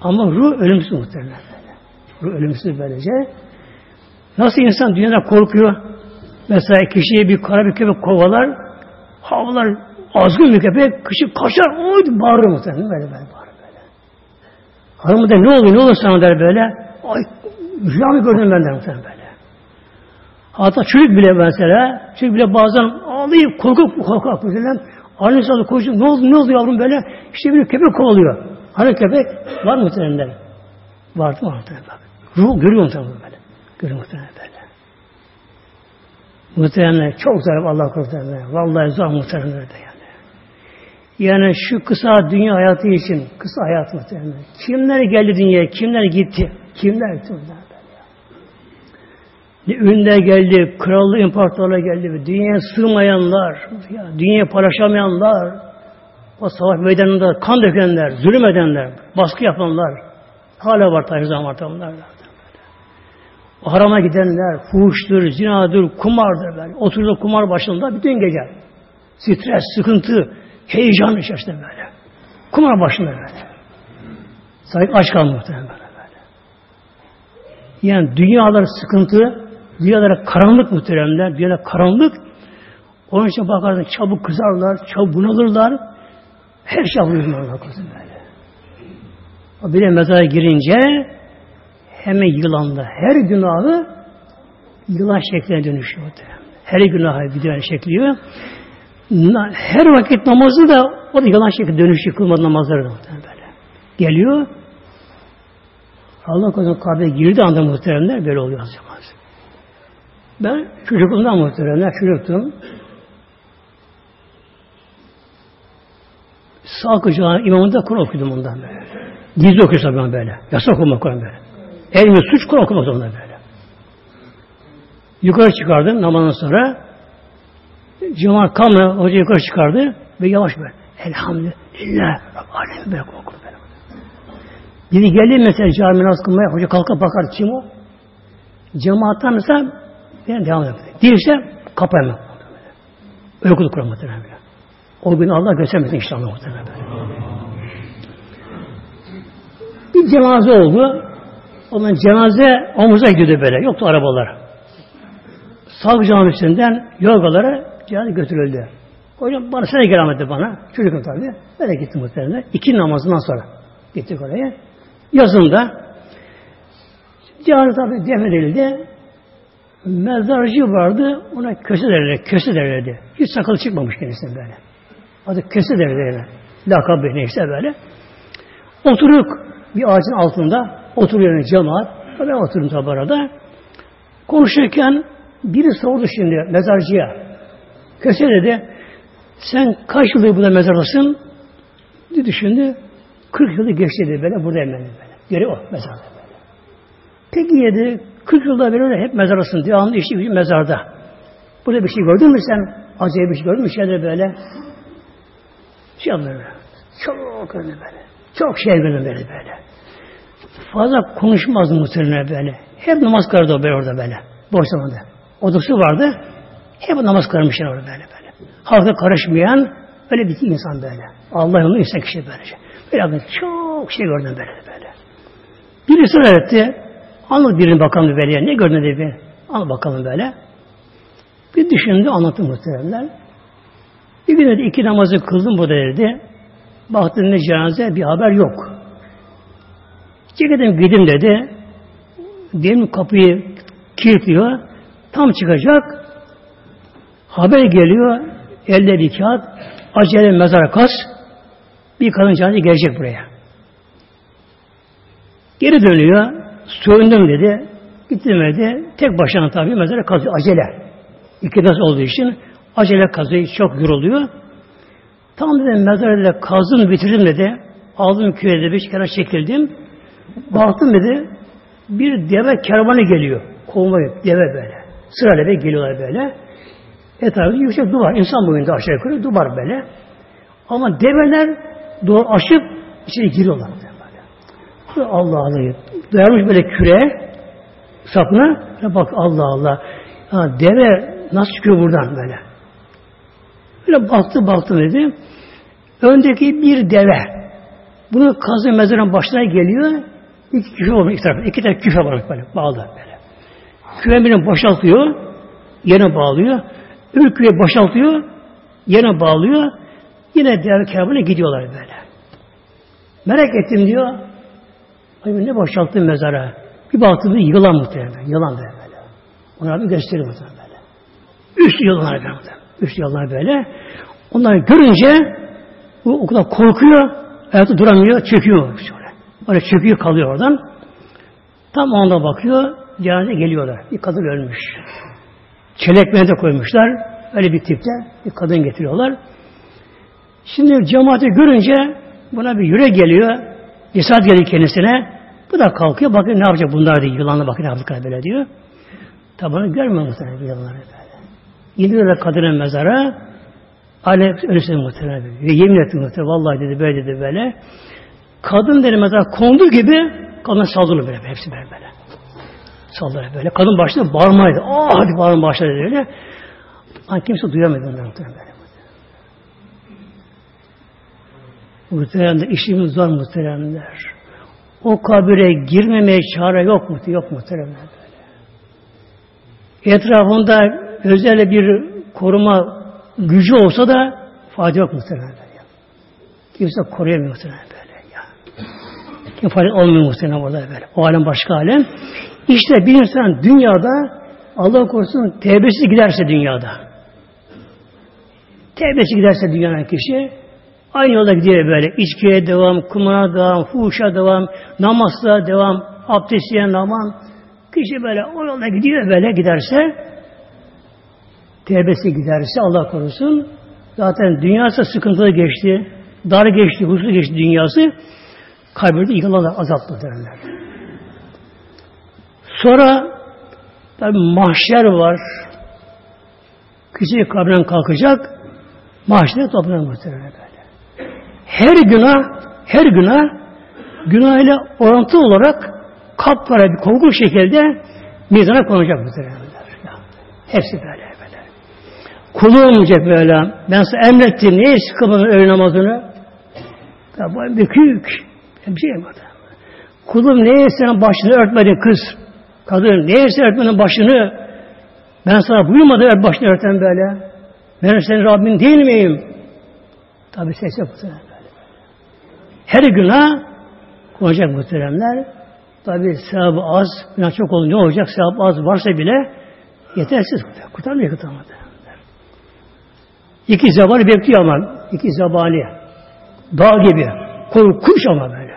Ama ruh ölümsüz muhtemelen. Ruh ölümsüz böylece. Nasıl insan dünyada korkuyor? Mesela kişiye bir kara bir köpek kovalar, havlar azgın bir köpek, kişi kaçar, oy bağırır muhtemelen böyle böyle bağırır böyle. Hanımı da ne oluyor, ne olur sana der böyle, ay rüya mı gördüm ben der muhtemelen böyle. Hatta çocuk bile mesela, çocuk bile bazen ağlayıp korkup korkak mesela, annesi adı koşuyor, ne oldu, ne oldu yavrum böyle, işte bir köpek kovalıyor. Hani köpek var muhtemelen? Vardı mı muhtemelen? Ruh görüyor muhtemelen böyle. Görüyor muhtemelen böyle. Muhtemelen çok zor Allah korusun. Vallahi zor muhtemelen de yani. Yani şu kısa dünya hayatı için, kısa hayat muhtemelen. Kimler geldi dünyaya, kimler gitti, kimler gitti ne ünler geldi, krallığı imparatorlar geldi, dünyaya sığmayanlar, dünyaya paylaşamayanlar, o savaş meydanında kan dökenler, zulüm edenler, baskı yapanlar, hala var tabi zaman bunlar. O harama gidenler, fuhuştur, zinadır, kumardır böyle. Oturdu kumar başında bütün gece. Stres, sıkıntı, heyecan içerisinde böyle. Kumar başında böyle. Sanki aç kalmış muhtemelen böyle. Yani dünyalar sıkıntı, dünyalara karanlık muhteremler, dünyada karanlık. Onun için bakarsın çabuk kızarlar, çabuk bunalırlar. Her şey Allah korusun böyle. Bir de mezara girince hemen yılanla her günahı yılan şekline dönüşüyor. Her günahı bir şekliyor. Her vakit namazı da o da yılan şekli dönüşüyor kılmadı namazları da böyle. Geliyor. Allah korusun Kabe'ye girdi anda muhteremler böyle oluyor az Ben çocukluğumdan muhteremler çocuktum. Sağ kucağına imamında Kur'an okudum ondan böyle. Gizli okuyorsam ben böyle. Yasak okumak Kur'an böyle. Elime suç Kur'an okumak zorunda böyle. Yukarı çıkardım namazdan sonra. Cemaat kalma hoca yukarı çıkardı ve yavaş böyle. Elhamdülillah. Alem böyle okudu böyle. Biri geldi mesela cami namaz kılmaya hoca kalkıp bakar kim o? Cemaattan mesela ben devam ediyorum. Değilse kapayma. Öyle okudu Kur'an böyle. O gün Allah göstermesin inşallah muhtemelen böyle. Bir cenaze oldu. Ondan cenaze omuza gidiyordu böyle. Yoktu arabalar. Sağ camisinden yorgalara cenaze götürüldü. Hocam bana sen ikram etti bana. Çocukum tabii. Ben de gittim muhtemelen. İki namazından sonra gittik oraya. Yazında cenaze tabii defnedildi. Mezarcı vardı. Ona köse derlerdi. Köse derlerdi. Hiç sakalı çıkmamış kendisine böyle. Adı köse derlerdi. Lakabı neyse böyle. Oturup bir ağacın altında oturuyor cemaat. Ben oturdum tabi arada. Konuşurken biri sordu şimdi mezarcıya. Köse dedi sen kaç yıldır burada mezardasın? Dedi düşündü. 40 yılı geçti dedi böyle buradayım ben böyle. Geri o mezarda böyle. Peki dedi 40 yılda böyle hep mezardasın. Devamlı işi gücü mezarda. Burada bir şey gördün mü sen? Acayip bir şey gördün mü şeyler böyle? Şey böyle. Çok öyle böyle. Çok şey gördüm böyle böyle. Fazla konuşmazdı muhtemelen böyle. Hep namaz kılardı o böyle orada böyle. Boş zamanda. Odası vardı. Hep namaz kılarmışlar orada böyle böyle. Halka karışmayan öyle bir insan böyle. Allah yolunda insan kişi böylece. Böyle çok şey gördüm böyle böyle. Birisi öğretti. Anlat birini bakalım böyle. Ne gördün dedi. Al bakalım böyle. Bir düşündü anlattı muhteremler. Bir gün dedi iki namazı kıldım bu dedi. Baktım ne cenaze bir haber yok. Çekedim gidim dedi. Diyelim kapıyı kilitliyor. Tam çıkacak. Haber geliyor. Elde bir kağıt. Acele mezara kas. Bir kadın canlı gelecek buraya. Geri dönüyor. Soyundum dedi. Gittim dedi. Tek başına tabii mezara kazıyor. Acele. İki nasıl olduğu için acele kazıyor. Çok yoruluyor. Tam dedim mezarı dedi kazdım bitirdim dedi. Aldım köye de bir kere çekildim. Baktım dedi bir deve kervanı geliyor. Kovmayı deve böyle. Sırayla böyle geliyorlar böyle. Etrafında yüksek duvar. insan boyunda aşağı yukarı duvar böyle. Ama develer duvar aşıp içine giriyorlar. Böyle. Allah Allah. Dayanmış böyle küre sapına. Bak Allah Allah. Ha, deve nasıl çıkıyor buradan böyle? Böyle baktı baktı dedi. Öndeki bir deve. Bunu kazı mezarın başına geliyor. İki küfe var iki tarafı. İki tane küfe var böyle bağlı böyle. Küve birini boşaltıyor. Yerine bağlıyor. Öbür küve boşaltıyor. Yerine bağlıyor. Yine deve kervanına gidiyorlar böyle. Merak ettim diyor. Ay ne boşalttın mezara. Bir baktım bir yılan muhtemelen. Yılan böyle. böyle. Ona bir gösteriyor muhtemelen böyle. Üç yılanlar böyle. Üç yılanlar böyle. Onları görünce bu o kadar korkuyor. Ayakta duramıyor. Çöküyor. Şöyle. Öyle çöküyor kalıyor oradan. Tam anda bakıyor. Cenaze geliyorlar. Bir kadın ölmüş. Çelekmeye de koymuşlar. Öyle bir tipte bir kadın getiriyorlar. Şimdi cemaati görünce buna bir yüre geliyor. Cesaret geliyor kendisine. Bu da kalkıyor. Bakın ne yapacak bunlar diyor. Yılanla bakın ne yapacak böyle diyor. Tabi onu görmüyor muhtemelen yılanları böyle. Gidiyorlar kadının mezara. Aile ölüsü muhtemelen. Ve yemin etti muhtemelen. Vallahi dedi böyle dedi böyle. Kadın dedi mesela kondu gibi kadın saldırır böyle. Hepsi böyle böyle. Saldırır böyle. Kadın başında bağırmaydı. Aa hadi bağırma başladı öyle. Ama kimse duyamadı onları muhtemelen böyle. Muhteremler işimiz zor muhteremler. O kabire girmemeye çare yok mu? Yok muhteremler böyle. Etrafında özel bir koruma gücü olsa da fayda yok muhteremler. Kimse koruyamıyor muhteremler böyle. Ya. Kim fayda olmuyor muhteremler burada böyle. O alem başka alem. İşte bir insan dünyada Allah korusun tevbesi giderse dünyada. Tevbesi giderse dünyanın kişi Aynı yolda gidiyor böyle. İçkiye devam, kumara devam, fuhuşa devam, namazla devam, abdestiye namaz. Kişi böyle o yolda gidiyor böyle giderse tevbesi giderse Allah korusun zaten dünyası sıkıntılı geçti. Dar geçti, huzurlu geçti dünyası. Kabirde yıkılan azaplı derler. Sonra tabi mahşer var. Kişi kabrinden kalkacak. Mahşerde toplanır muhtemelen her günah her günah günah ile orantılı olarak kapkara bir korkunç şekilde mizana konacak Ya. Hepsi böyle böyle. Kulu olmayacak böyle. Ben sana emrettim. Niye sıkılmadın öğle namazını? Ya bu büyük. Bir şey yapmadı. Kulum neye senin başını örtmedin kız? Kadın neye sen örtmedin başını? Ben sana buyurmadım ört başını örten böyle. Ben senin Rabbin değil miyim? Tabi ses yok her günah olacak muhteremler. Tabi sevabı az, günah çok olunca ne olacak? Sevap az varsa bile yetersiz. Kurtarmıyor kurtarmadı. İki zebani bekliyor ama. iki zebani. Dağ gibi. Korkunç ama böyle.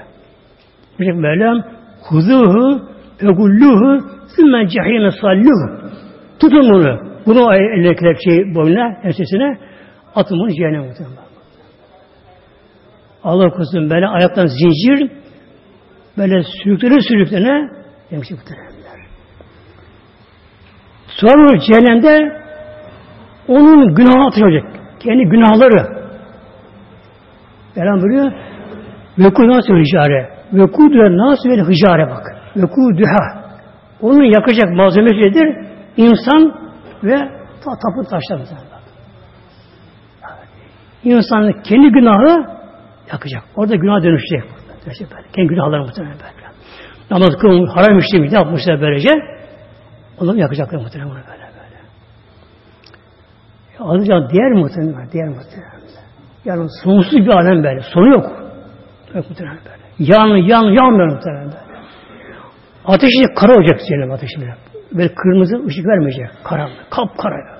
Böyle huzuhu egulluhu sümme cehime salluhu. Tutun bunu. Bunu eline kelepçeyi boynuna, ensesine atın bunu cehenneme muhtemelen. Allah korusun böyle ayaktan zincir böyle sürüklene sürüklene demiş muhtemelenler. Sonra cehennemde onun günahı atılacak. Kendi günahları. Belan buyuruyor. Veku nasıl hicare. Veku nasıl böyle hicare bak. Veku düha. Onun yakacak malzemesidir insan ve ta, tapu taşlar. İnsanın kendi günahı yakacak. Orada günah dönüşecek. Dönüşecek böyle. Kendi günahları muhtemelen böyle. Namaz kılın, haram işlemi yapmışlar böylece. Onları yakacaklar muhtemelen böyle böyle. Alacağım diğer muhtemelen, diğer muhtemelen. Yani sonsuz bir alem böyle. Sonu yok. Yok muhtemelen böyle. Yan, yan, yanmıyor muhtemelen böyle. Ateşi kara olacak cehennem ateşi böyle. Kırmızı ışık vermeyecek. Karanlık, kapkara.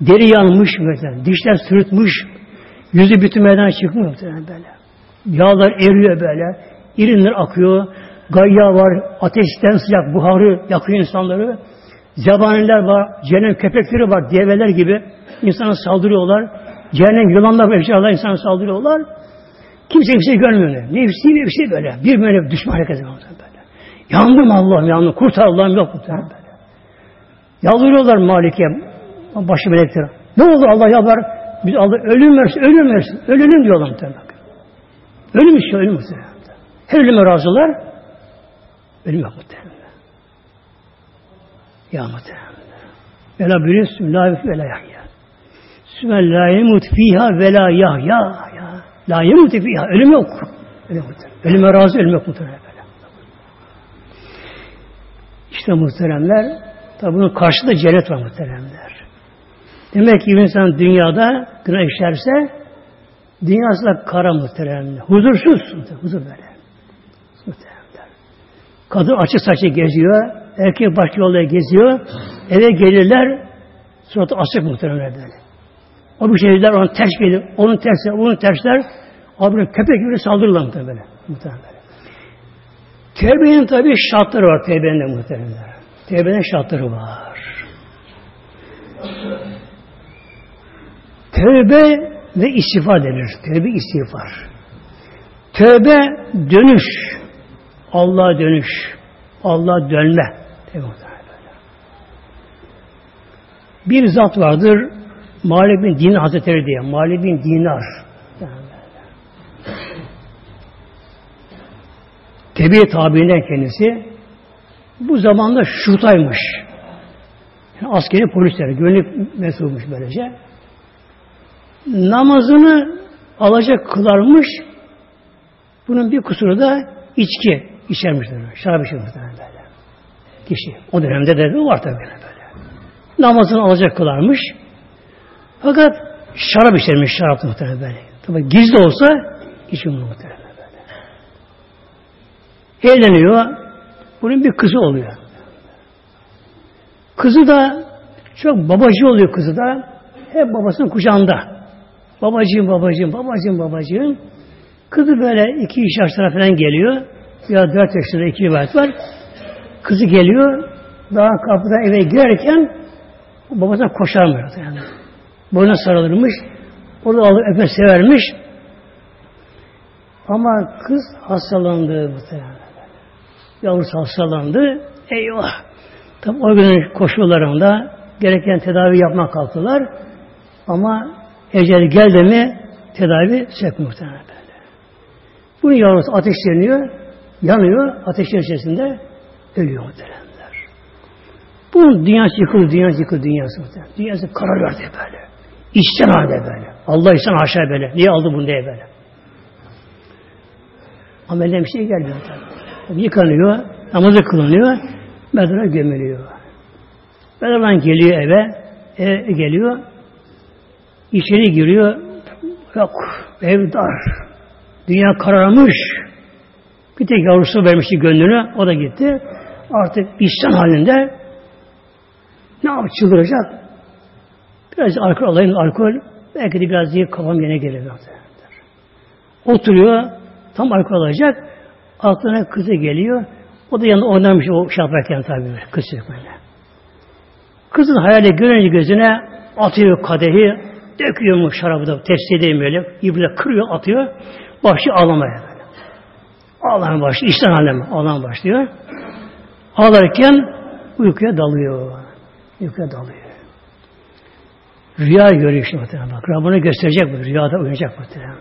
Deri yanmış mesela. Dişler sırıtmış. Yüzü bütün meydana çıkmıyor muhtemelen böyle. Yağlar eriyor böyle. İrinler akıyor. Gayya var. Ateşten sıcak buharı yakıyor insanları. Zebaniler var. Cehennem köpekleri var. Develer gibi. insana saldırıyorlar. Cehennem yılanlar var. Eşyalar insana saldırıyorlar. Kimse şey görmüyor. Nefsi nefsi böyle. Bir böyle düşman ediyor böyle. Yandım Allah'ım yandım. Kurtar Allah'ım yok muhtemelen böyle. Yalvarıyorlar Malik'e. Başı melekler. Ne oldu Allah yapar? Biz Allah ölüm versin, ölüm versin. Ölelim diyorlar muhtemelen. Ölüm işte ölüm muhtemelen. Her ölüme razılar. Ölüm yok muhtemelen. Ya muhtemelen. Vela buyuruyor, Bismillahirrahmanirrahim. Sümme la yemut fiha ve la yahya. La yemut fiha. Ölüm yok. Ölüm yok. Ölüme razı ölüm yok muhteremler. İşte muhteremler tabi bunun karşısında cennet var muhteremler. Demek ki bir insan dünyada günah işlerse dünyası da kara muhteremler. Huzursuz. Huzur böyle. Muhteremler. Kadın açık saçı geziyor. Erkek başka yolda geziyor. Eve gelirler. Suratı açık muhteremler böyle. O bir şeyler onun ters gelir. Onun tersler, onun tersler. Abi köpek gibi saldırırlar muhtemelen böyle. Tevbenin tabi şartları var tevbenin de muhtemelen. Tevbenin şartları var. Tevbe ve istiğfar denir. Tevbe istiğfar. Tevbe dönüş. Allah'a dönüş. Allah'a dönme. Bir zat vardır. Malik bin Dinar Hazretleri diye. Malik bin Dinar. Tebi tabiinden kendisi. Bu zamanda şurtaymış. Yani askeri polisler, güvenlik mesulmuş böylece. Namazını alacak kılarmış. Bunun bir kusuru da içki içermişler. Şarap içermişler böyle. Kişi. O dönemde de var tabii böyle. Namazını alacak kılarmış. Fakat şarap içermiş şarap muhtemelen böyle. Tabi gizli olsa içmiyor muhtemelen böyle. Eğleniyor. Bunun bir kızı oluyor. Kızı da çok babacı oluyor kızı da. Hep babasının kucağında. Babacığım, babacığım, babacığım, babacığım. Kızı böyle iki üç yaşlara falan geliyor. Ya dört yaşında iki rivayet var. Kızı geliyor. Daha kapıda eve girerken babasına koşarmıyor. Yani. Boyuna sarılırmış. Orada alır öpe severmiş. Ama kız hastalandı muhtemelen. Yavrusu hastalandı. Eyvah! Tabi o günün koşullarında gereken tedavi yapmak kalktılar. Ama ecel geldi mi tedavi sök muhtemelen böyle. Bunun yavrusu ateşleniyor, yanıyor, ateşin içerisinde ölüyor muhtemelen. Bunun dünyası yıkıldı, dünyası yıkıldı, dünyası muhtemelen. Dünyası karar verdi böyle. İçten halde böyle. Allah içten aşağı böyle. Niye aldı bunu diye böyle. Amelden bir şey gelmiyor tabii. Yıkanıyor, namazı kılınıyor, medara gömülüyor. Medardan geliyor eve, eve geliyor, içeri giriyor, yok, ev dar, dünya kararmış, bir tek yavrusu vermişti gönlünü, o da gitti. Artık isyan halinde ne yap çıldıracak? Biraz alkol alayım, alkol. Belki de biraz diye kafam yine gelir. Oturuyor, tam alkol alacak. Aklına kızı geliyor. O da yanında oynamış o şey yaparken tabii. Kız böyle. Kızın hayali görünce gözüne atıyor kadehi, döküyor mu şarabı da tepsi edeyim böyle. İbre kırıyor, atıyor. Başlıyor ağlamaya böyle. Ağlamaya başlıyor. İşten alem ağlamaya başlıyor. Ağlarken uykuya dalıyor. Uykuya dalıyor. Rüya görüyor işte muhtemelen. Bak Rabbine gösterecek bu. Rüyada uyanacak muhtemelen.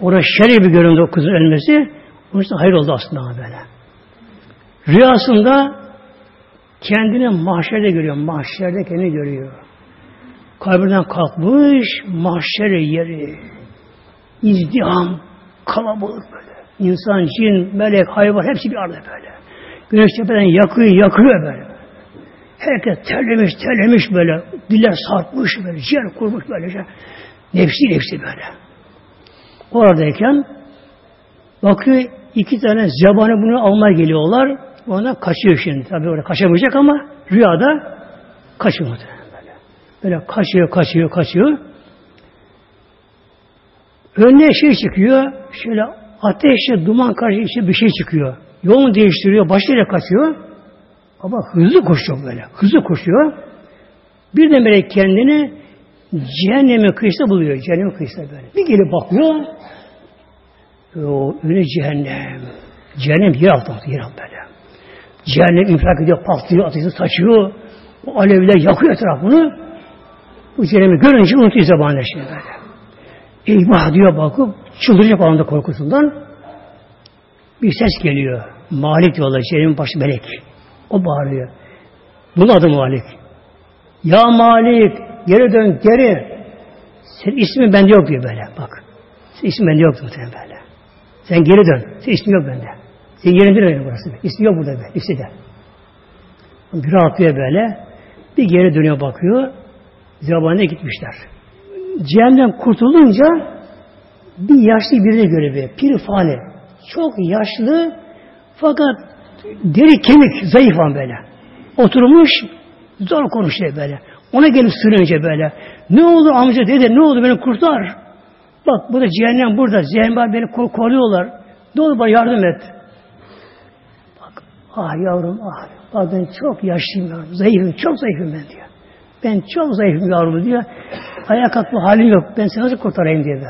Orada şerif bir göründü o kızın ölmesi. Onun için hayır oldu aslında böyle. Rüyasında kendini mahşerde görüyor. Mahşerde kendini görüyor. Kabrinden kalkmış mahşer yeri. İzdiham, kalabalık böyle. İnsan, cin, melek, hayvan hepsi bir arada böyle. Güneş tepeden yakıyor, yakıyor böyle. Herkes terlemiş, terlemiş böyle. Diller sarkmış böyle. Ciğer kurmuş böylece. Nefsi nefsi böyle. Oradayken bakıyor iki tane zebani bunu almaya geliyorlar. Ona kaçıyor şimdi. Tabi orada kaçamayacak ama rüyada kaçıyor böyle. Böyle kaçıyor, kaçıyor, kaçıyor. Önüne şey çıkıyor. Şöyle ateşle duman karşı işte bir şey çıkıyor. Yolunu değiştiriyor, başıyla kaçıyor. Ama hızlı koşuyor böyle. Hızlı koşuyor. Birdenbire kendini cehennemin kıyısında buluyor. Cehennemin kıyısında böyle. Bir gelip bakıyor. O öyle cehennem. Cehennem yer altı, yer altı böyle. Cehennem infilak ediyor, patlıyor, ateşi saçıyor. O alevler yakıyor etrafını. Bu cehennemi görünce unutuyor zamanla şimdi böyle. Eyvah diyor bakıp çıldıracak o anda korkusundan. Bir ses geliyor. Malik diyorlar, cehennemin başı melek. O bağırıyor. Bunun adı Malik. Ya Malik, geri dön, geri. Senin ismin bende yok diyor böyle. Bak. Senin ismin bende yok muhtemelen böyle. Sen geri dön. Senin ismin yok bende. Senin yerindir öyle burası. İsmi yok burada böyle. İkisi de. Bir rahatlıyor böyle. Bir geri dönüyor bakıyor. Zabaneye gitmişler. Cehennem kurtulunca bir yaşlı birini görüyor. Pir fani. Çok yaşlı fakat deri kemik zayıf an böyle. Oturmuş zor konuşuyor böyle. Ona gelip sürünce böyle. Ne oldu amca dede ne oldu beni kurtar. Bak bu da cehennem burada. Cehennem beni koruyorlar. Ne olur bana yardım et. Bak ah yavrum ah. Bak ben çok yaşlıyım yavrum. Zayıfım. Çok zayıfım ben diyor. Ben çok zayıfım yavrum diyor. Ayağa kalkma halim yok. Ben seni nasıl kurtarayım diye.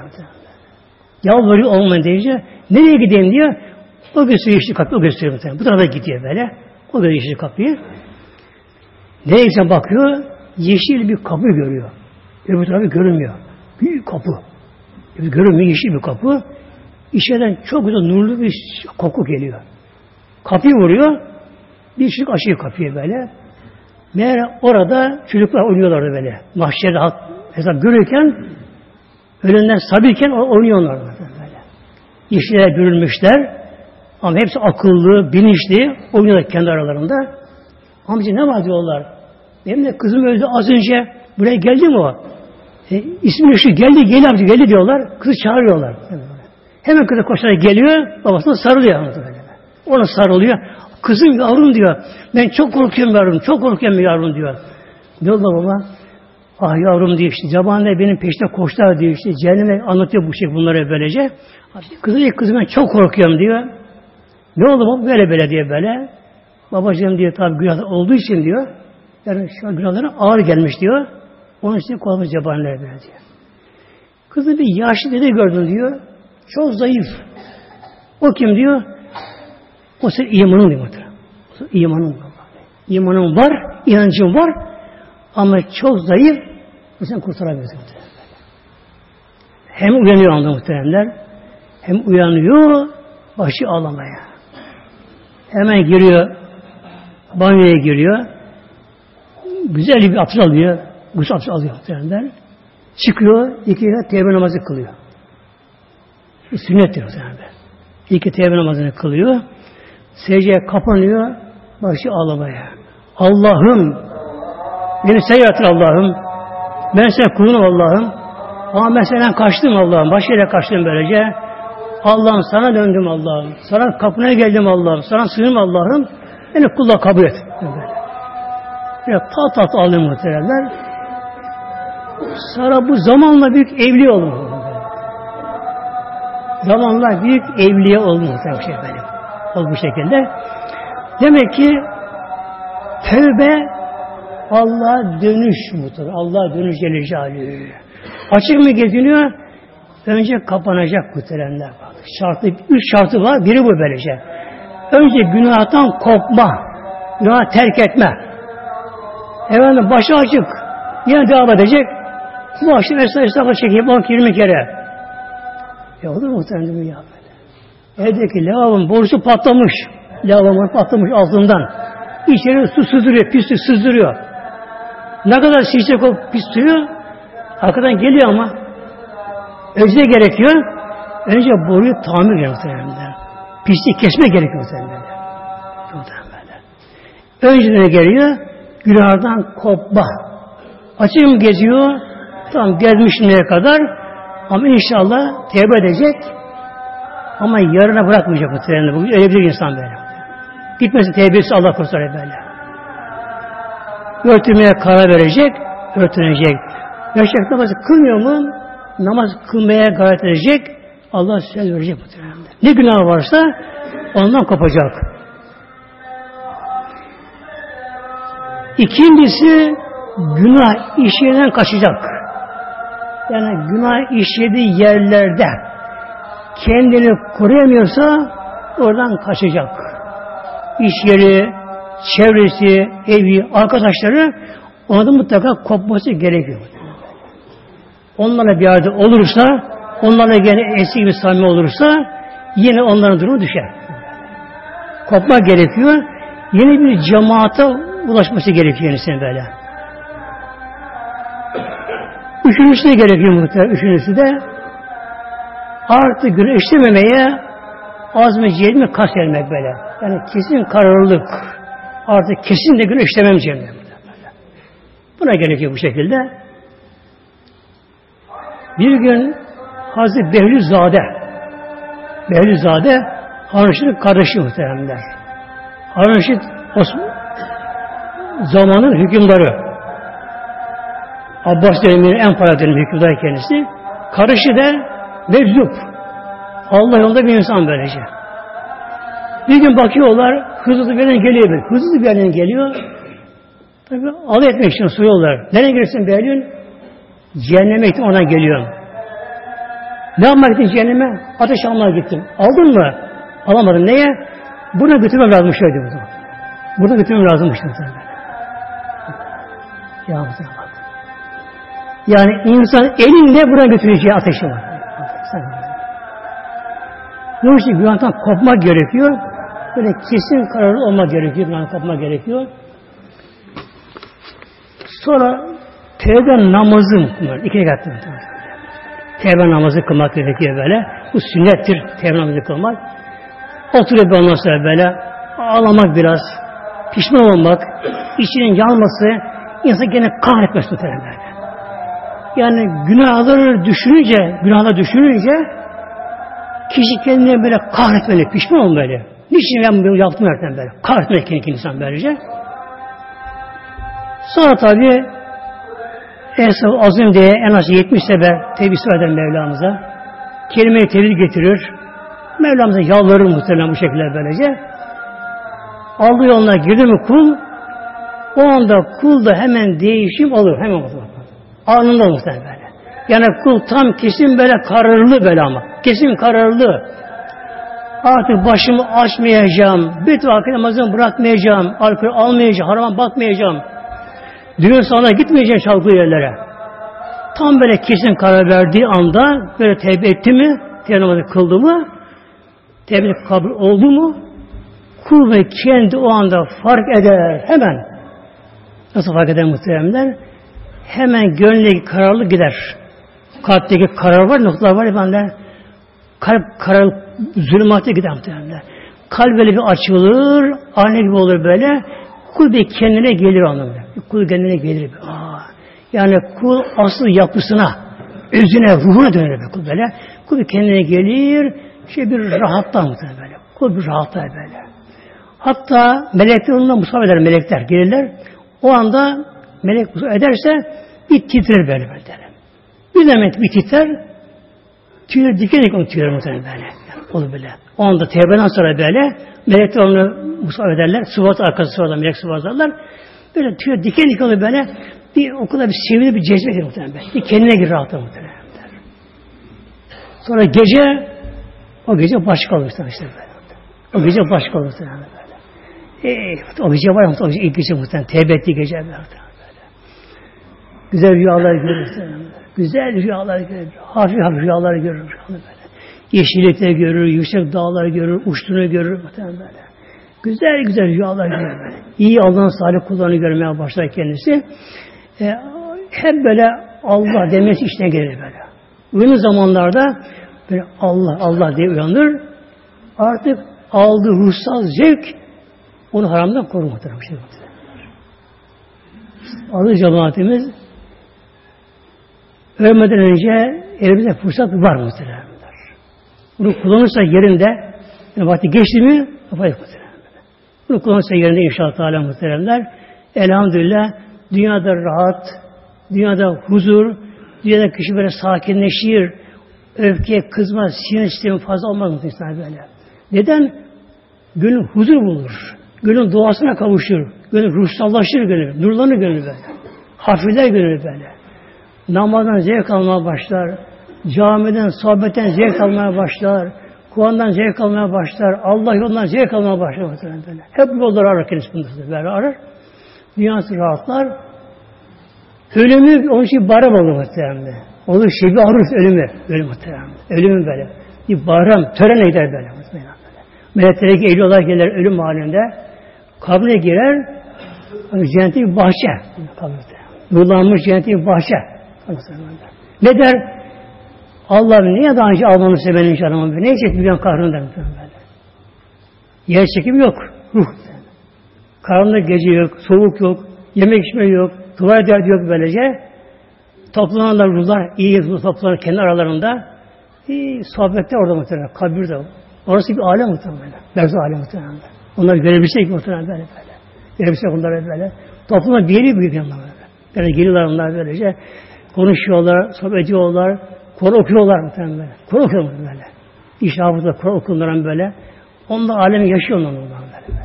Yalvarıyor olmayın deyince nereye gideyim diyor. O gösteriyor işte kapıyı. O gösteriyor muhtemelen. Bu tarafa gidiyor böyle. O gösteriyor işte kapıyı. Neyse bakıyor. Yeşil bir kapı görüyor. Öbür tarafı görünmüyor. Büyük kapı. Görünmüyor yeşil bir kapı. İçeriden çok güzel nurlu bir koku geliyor. Kapıyı vuruyor. Bir çocuk açıyor kapıyı böyle. Meğer orada çocuklar oynuyorlardı böyle. Mahşerde hesap görürken ölünden sabirken oynuyorlar böyle. İşlere bürünmüşler. Ama hepsi akıllı, bilinçli. Oynuyorlar kendi aralarında. Amca ne var diyorlar. Benim de kızım öldü az önce. Buraya geldi mi o? E, ismi şu geldi, geldi amca geldi diyorlar. Kızı çağırıyorlar. Hemen kızı koşarak geliyor. Babasına sarılıyor. Ona sarılıyor. Kızım yavrum diyor. Ben çok korkuyorum yavrum. Çok korkuyorum yavrum diyor. Ne oldu baba? Ah yavrum diyor işte. Zamanında benim peşine koştular diyor işte. Cehenneme anlatıyor bu şey bunları böylece. Kızı diyor kızım ben çok korkuyorum diyor. Ne oldu baba? Böyle böyle diye böyle. Babacığım diyor tabi günah olduğu için diyor. Yani şu an günahları ağır gelmiş diyor. Onun için kolumuz cebanilere böyle diyor. Kızı bir yaşlı dede gördüm diyor. Çok zayıf. O kim diyor? O senin imanın diyor. O senin imanın. İmanın var, inancın var ama çok zayıf. Bu sen kurtaramıyorsun. Hem uyanıyor anda muhteremler. Hem uyanıyor, başı ağlamaya. Hemen giriyor, banyoya giriyor. Güzel bir abdest alıyor. Gusül abdest alıyor muhteremler. Çıkıyor, iki rekat tevbe namazı kılıyor. Sünnettir muhteremler. İki tevbe namazını kılıyor. Secdeye kapanıyor, başı ağlamaya. Allah'ım, beni sen yarattın Allah'ım. Ben sen kulunum Allah'ım. Ama senden kaçtım Allah'ım. Başka yere kaçtım böylece. Allah'ım sana döndüm Allah'ım. Sana kapına geldim Allah'ım. Sana sığınım Allah'ım. Beni kulla kabul et. Böyle. Böyle tat tat alayım muhteremler. Sonra bu zamanla büyük evli oldu. Zamanla büyük evliye muhterem şey benim. Oldu bu şekilde. Demek ki tövbe Allah'a dönüş mudur. Allah'a dönüş Celle Açık mı geziniyor? Önce kapanacak muhteremler. Şartı, üç şartı var. Biri bu böylece. Önce günahtan kopma. Günah terk etme. Efendim başı açık. Yine devam edecek. Bu akşam Esra Esra'ya çekip 10-20 kere. Ya olur mu muhtemelen ya böyle? Evdeki lavabonun borusu patlamış. Lavabonun patlamış altından. İçeri su sızdırıyor, pislik sızdırıyor. Ne kadar şişecek o pis suyu arkadan geliyor ama önce gerekiyor. Önce boruyu tamir gerekiyor. Pisliği kesme gerekiyor muhtemelen. Önce ne geliyor? Günahdan kopma. Açım geziyor. Tam gezmiş neye kadar ama inşallah tevbe edecek ama yarına bırakmayacak bu treni. Bugün öyle bir insan böyle. Gitmesin tevbesi Allah korusun böyle. Örtülmeye karar verecek, örtünecek. Yaşak namazı kılmıyor mu? Namaz kılmaya gayret edecek. Allah söz verecek bu trende. Ne günah varsa ondan kopacak. İkincisi günah işinden kaçacak yani günah işlediği yerlerde kendini koruyamıyorsa oradan kaçacak. İş yeri, çevresi, evi, arkadaşları ona mutlaka kopması gerekiyor. Onlarla bir yerde olursa, onlarla gene eski bir samimi olursa yine onların durumu düşer. Kopma gerekiyor. Yeni bir cemaate ulaşması gerekiyor kendisine böyle. Üçüncüsü de gerekiyor muhtemelen. Üçüncüsü de artık günah işlememeye azmi ciğerime kas gelmek böyle. Yani kesin kararlılık. Artık kesin de günah işlemem ciğerime. Buna gerekiyor bu şekilde. Bir gün Hazreti Behlülzade Behlülzade Harun kardeşi muhteremler. Harun zamanın hükümdarı. Abbas döneminin en para dönemi hükümdarı kendisi. Karışı da meczup. Allah yolunda bir insan böylece. Bir gün bakıyorlar, hızlı bir geliyor. Böyle. Hızlı bir geliyor. Tabi alay etmek için soruyorlar. Nereye girsin Behlül? Cehenneme gittim ona geliyorum. Ne yapmak gittin cehenneme? Ateş almaya gittim. Aldın mı? Alamadım. Neye? Buna götürmem lazım şöyle bu zaman. Burada götürmem mesela. Ya bak. Yani insan elinde buna götüreceği ateşi var. Bunun için günahtan kopmak gerekiyor. Böyle kesin kararlı olmak gerekiyor. Günahtan kopmak gerekiyor. Sonra tevbe namazı kılmak. İki rekat Tevbe namazı kılmak gerekiyor böyle. Bu sünnettir tevbe namazı kılmak. Oturup ondan sonra böyle ağlamak biraz, pişman olmak, içinin yanması, insan gene kahretmez muhtemelen Yani günahları düşününce, günahları düşününce kişi kendine böyle kahretmeli, pişman olmalı. Niçin ben bunu yaptım erken böyle? Kahretmeli kendini insan böylece. Sonra tabi Esra Azim diye en az 70 sefer tevhid eder Mevlamıza. Kelime-i tevhid getirir. Mevlamıza yalvarır muhtemelen bu şekilde böylece. Aldığı yoluna girdi mi kul o anda kul da hemen değişim olur. Hemen olur. Anında muhtemelen böyle. Yani kul tam kesin böyle kararlı böyle ama. Kesin kararlı. Artık başımı açmayacağım. Bir vakit namazını bırakmayacağım. Alkol almayacağım. Harama bakmayacağım. Düğün salona gitmeyeceğim çalgı yerlere. Tam böyle kesin karar verdiği anda böyle tevbe etti mi, tevbe namazı kıldı mı, tevbe kabul oldu mu, kul ve kendi o anda fark eder hemen. Nasıl fark eder muhteremler? Hemen gönlündeki kararlı gider. Kalpteki karar var, noktalar var bende. Kalp karar, zulümatı gider muhteremler. Kalp böyle bir açılır, anne gibi olur böyle. Kul bir kendine gelir anlamında. Kul kendine gelir. Aa, yani kul asıl yapısına, özüne, ruhuna döner be kul böyle. Kul bir kendine gelir, şey bir rahatlar muhtemelen böyle. Kul bir rahatlar böyle. Hatta melekler onunla musafa eder melekler. Gelirler. O anda melek musafa ederse bir titrer böyle böyle. Bir demet bir titrer, tüyler diken diken tüyler muhtemelen böyle. Olur böyle. O anda tevbeden sonra böyle melekler onu musafa ederler. Sıvat arkası sıvatan melek sıvatarlar. Böyle tüyler diken diken olur böyle. Bir okula bir sevinir bir cezbe muhtemelen. Bir kendine gir rahatlar muhtemelen. Sonra gece o gece başka olur işte böyle. O gece başka olur muhtemelen böyle. E, o gece var o gece ilk gece muhtemelen. Tevbe ettiği gece böyle. Güzel rüyalar görür. Güzel rüyalar görür. Hafif hafif rüyalar görür. Böyle. Yeşillikler görür, yüksek dağlar görür, uçtuğunu görür. Böyle. Güzel güzel rüyalar görür. Böyle. İyi Allah'ın salih kullarını görmeye başlar kendisi. E, hep böyle Allah demesi içine gelir böyle. Uyanır zamanlarda böyle Allah Allah diye uyanır. Artık aldığı ruhsal zevk onu haramdan. Şey Adı cemaatimiz ölmeden önce elimizde fırsat var muhtemelen. Bunu kullanırsa yerinde yani vakti geçti mi yapacak muhtemelen. Bunu kullanırsa yerinde inşallah Teala muhteremler. Elhamdülillah dünyada rahat, dünyada huzur, dünyada kişi böyle sakinleşir, öfke, kızma, sinir sistemi fazla olmaz insan böyle. Neden? Gönül huzur bulur. Gönül doğasına kavuşur. Gönül ruhsallaşır gönül. Nurlanır gönül böyle. Hafifler gönül böyle. Namazdan zevk almaya başlar. Camiden, sohbetten zevk almaya başlar. Kur'an'dan zevk almaya başlar. Allah yolundan zevk almaya başlar. Böyle. Hep yolları arar kendisi bunu böyle arar. Dünyası rahatlar. Ölümü onun için bayram olur muhtemelen. Olur şebi aruz ölümü. Ölüm muhtemelen. Ölümü böyle. Bir bayram, tören eder böyle. Muhtemelen. Meleklere geliyorlar gelir ölüm halinde. Kabre girer. Cennete bir bahçe. Nurlanmış cennete bir bahçe. Ne der? Allah'ım niye daha önce almamı size benim canımı? Ne çekti bir kahrını der. Yer çekim yok. Ruh. Karanlık gece yok, soğuk yok, yemek içme yok, tuvalet derdi yok böylece. Toplananlar ruhlar, iyi toplanır kendi aralarında. Bir sohbette orada muhtemelen, kabirde. Orası bir alem muhtemelen. Berzo alem muhtemelen. Onlar görebilsek muhtemelen böyle böyle. Görebilsek onları böyle. Toplumda bir yeri büyük yanlar böyle. Yani geliyorlar onlar böylece. Konuşuyorlar, sohbet ediyorlar, Kur'an okuyorlar muhtemelen böyle. Okuyorlar böyle. İş hafızda Kur'an okuyorlar böyle. Onda alemi yaşıyor onlar böyle böyle.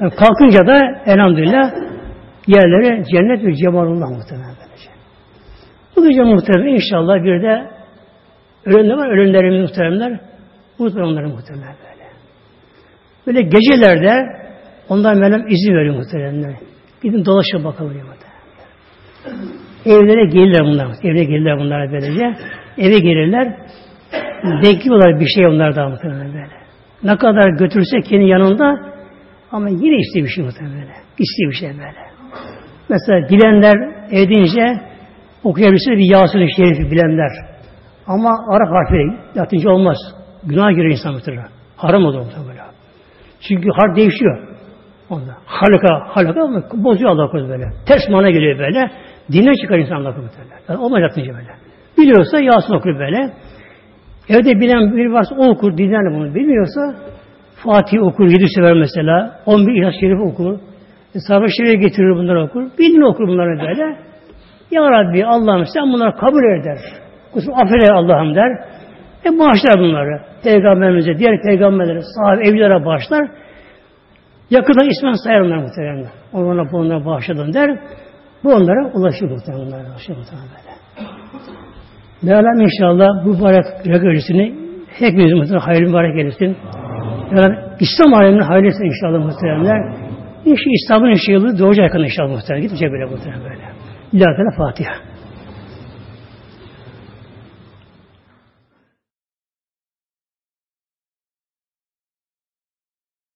Yani kalkınca da elhamdülillah yerleri cennet ve cemalullah muhtemelen böylece. Bu gece muhtemelen inşallah bir de ölümler var, ölümlerimiz muhteremler. Muhtemelen onları muhtemelen böyle. Böyle gecelerde ondan Mevlam izin veriyor muhteremler. Gidin dolaşın bakalım diyor muhteremler. Evlere gelirler bunlar. Evlere gelirler bunlar böylece. Eve gelirler. Bekliyorlar bir şey onlar da muhtemelen böyle. Ne kadar götürse kendi yanında ama yine istiyor bir şey muhtemelen böyle. İstiyor bir şey böyle. Mesela bilenler edince okuyabilirse bir Yasin-i Şerif'i bilenler. Ama Arap harfiyle yatınca olmaz. Günah girer insan muhtemelen. Haram olur muhtemelen. Çünkü harf değişiyor. Onda. Halaka ama bozuyor Allah korusun böyle. Ters mana geliyor böyle. Dinden çıkar insan Allah korusun böyle. Yani olmaz yatınca böyle. Biliyorsa Yasin okur böyle. Evde bilen biri varsa o okur, dinler bunu. Bilmiyorsa Fatih okur, yedi sever mesela. On bir İhlas Şerif okur. E, Sarı Şerif'e getirir bunları okur. Bildiğini okur bunları böyle. Ya Rabbi Allah'ım sen bunları kabul eder. Kusur affeder Allah'ım der. E bağışlar bunları. Peygamberimize, diğer peygamberlere, sahabe, evlilere bağışlar. Yakından ismen sayar onları muhtemelen. Onlara bu onlara bağışladım der. Bu onlara ulaşır muhtemelen. Ulaşır muhtemelen böyle. Mevlam inşallah bu mübarek rakı öncesini muhtemelen hayırlı mübarek eylesin. Yani İslam aleminin hayırlı inşallah muhteremler. İşte İslam'ın inşallah doğacak yakın inşallah muhterem. Gidecek böyle muhterem böyle. İlahi Fatiha.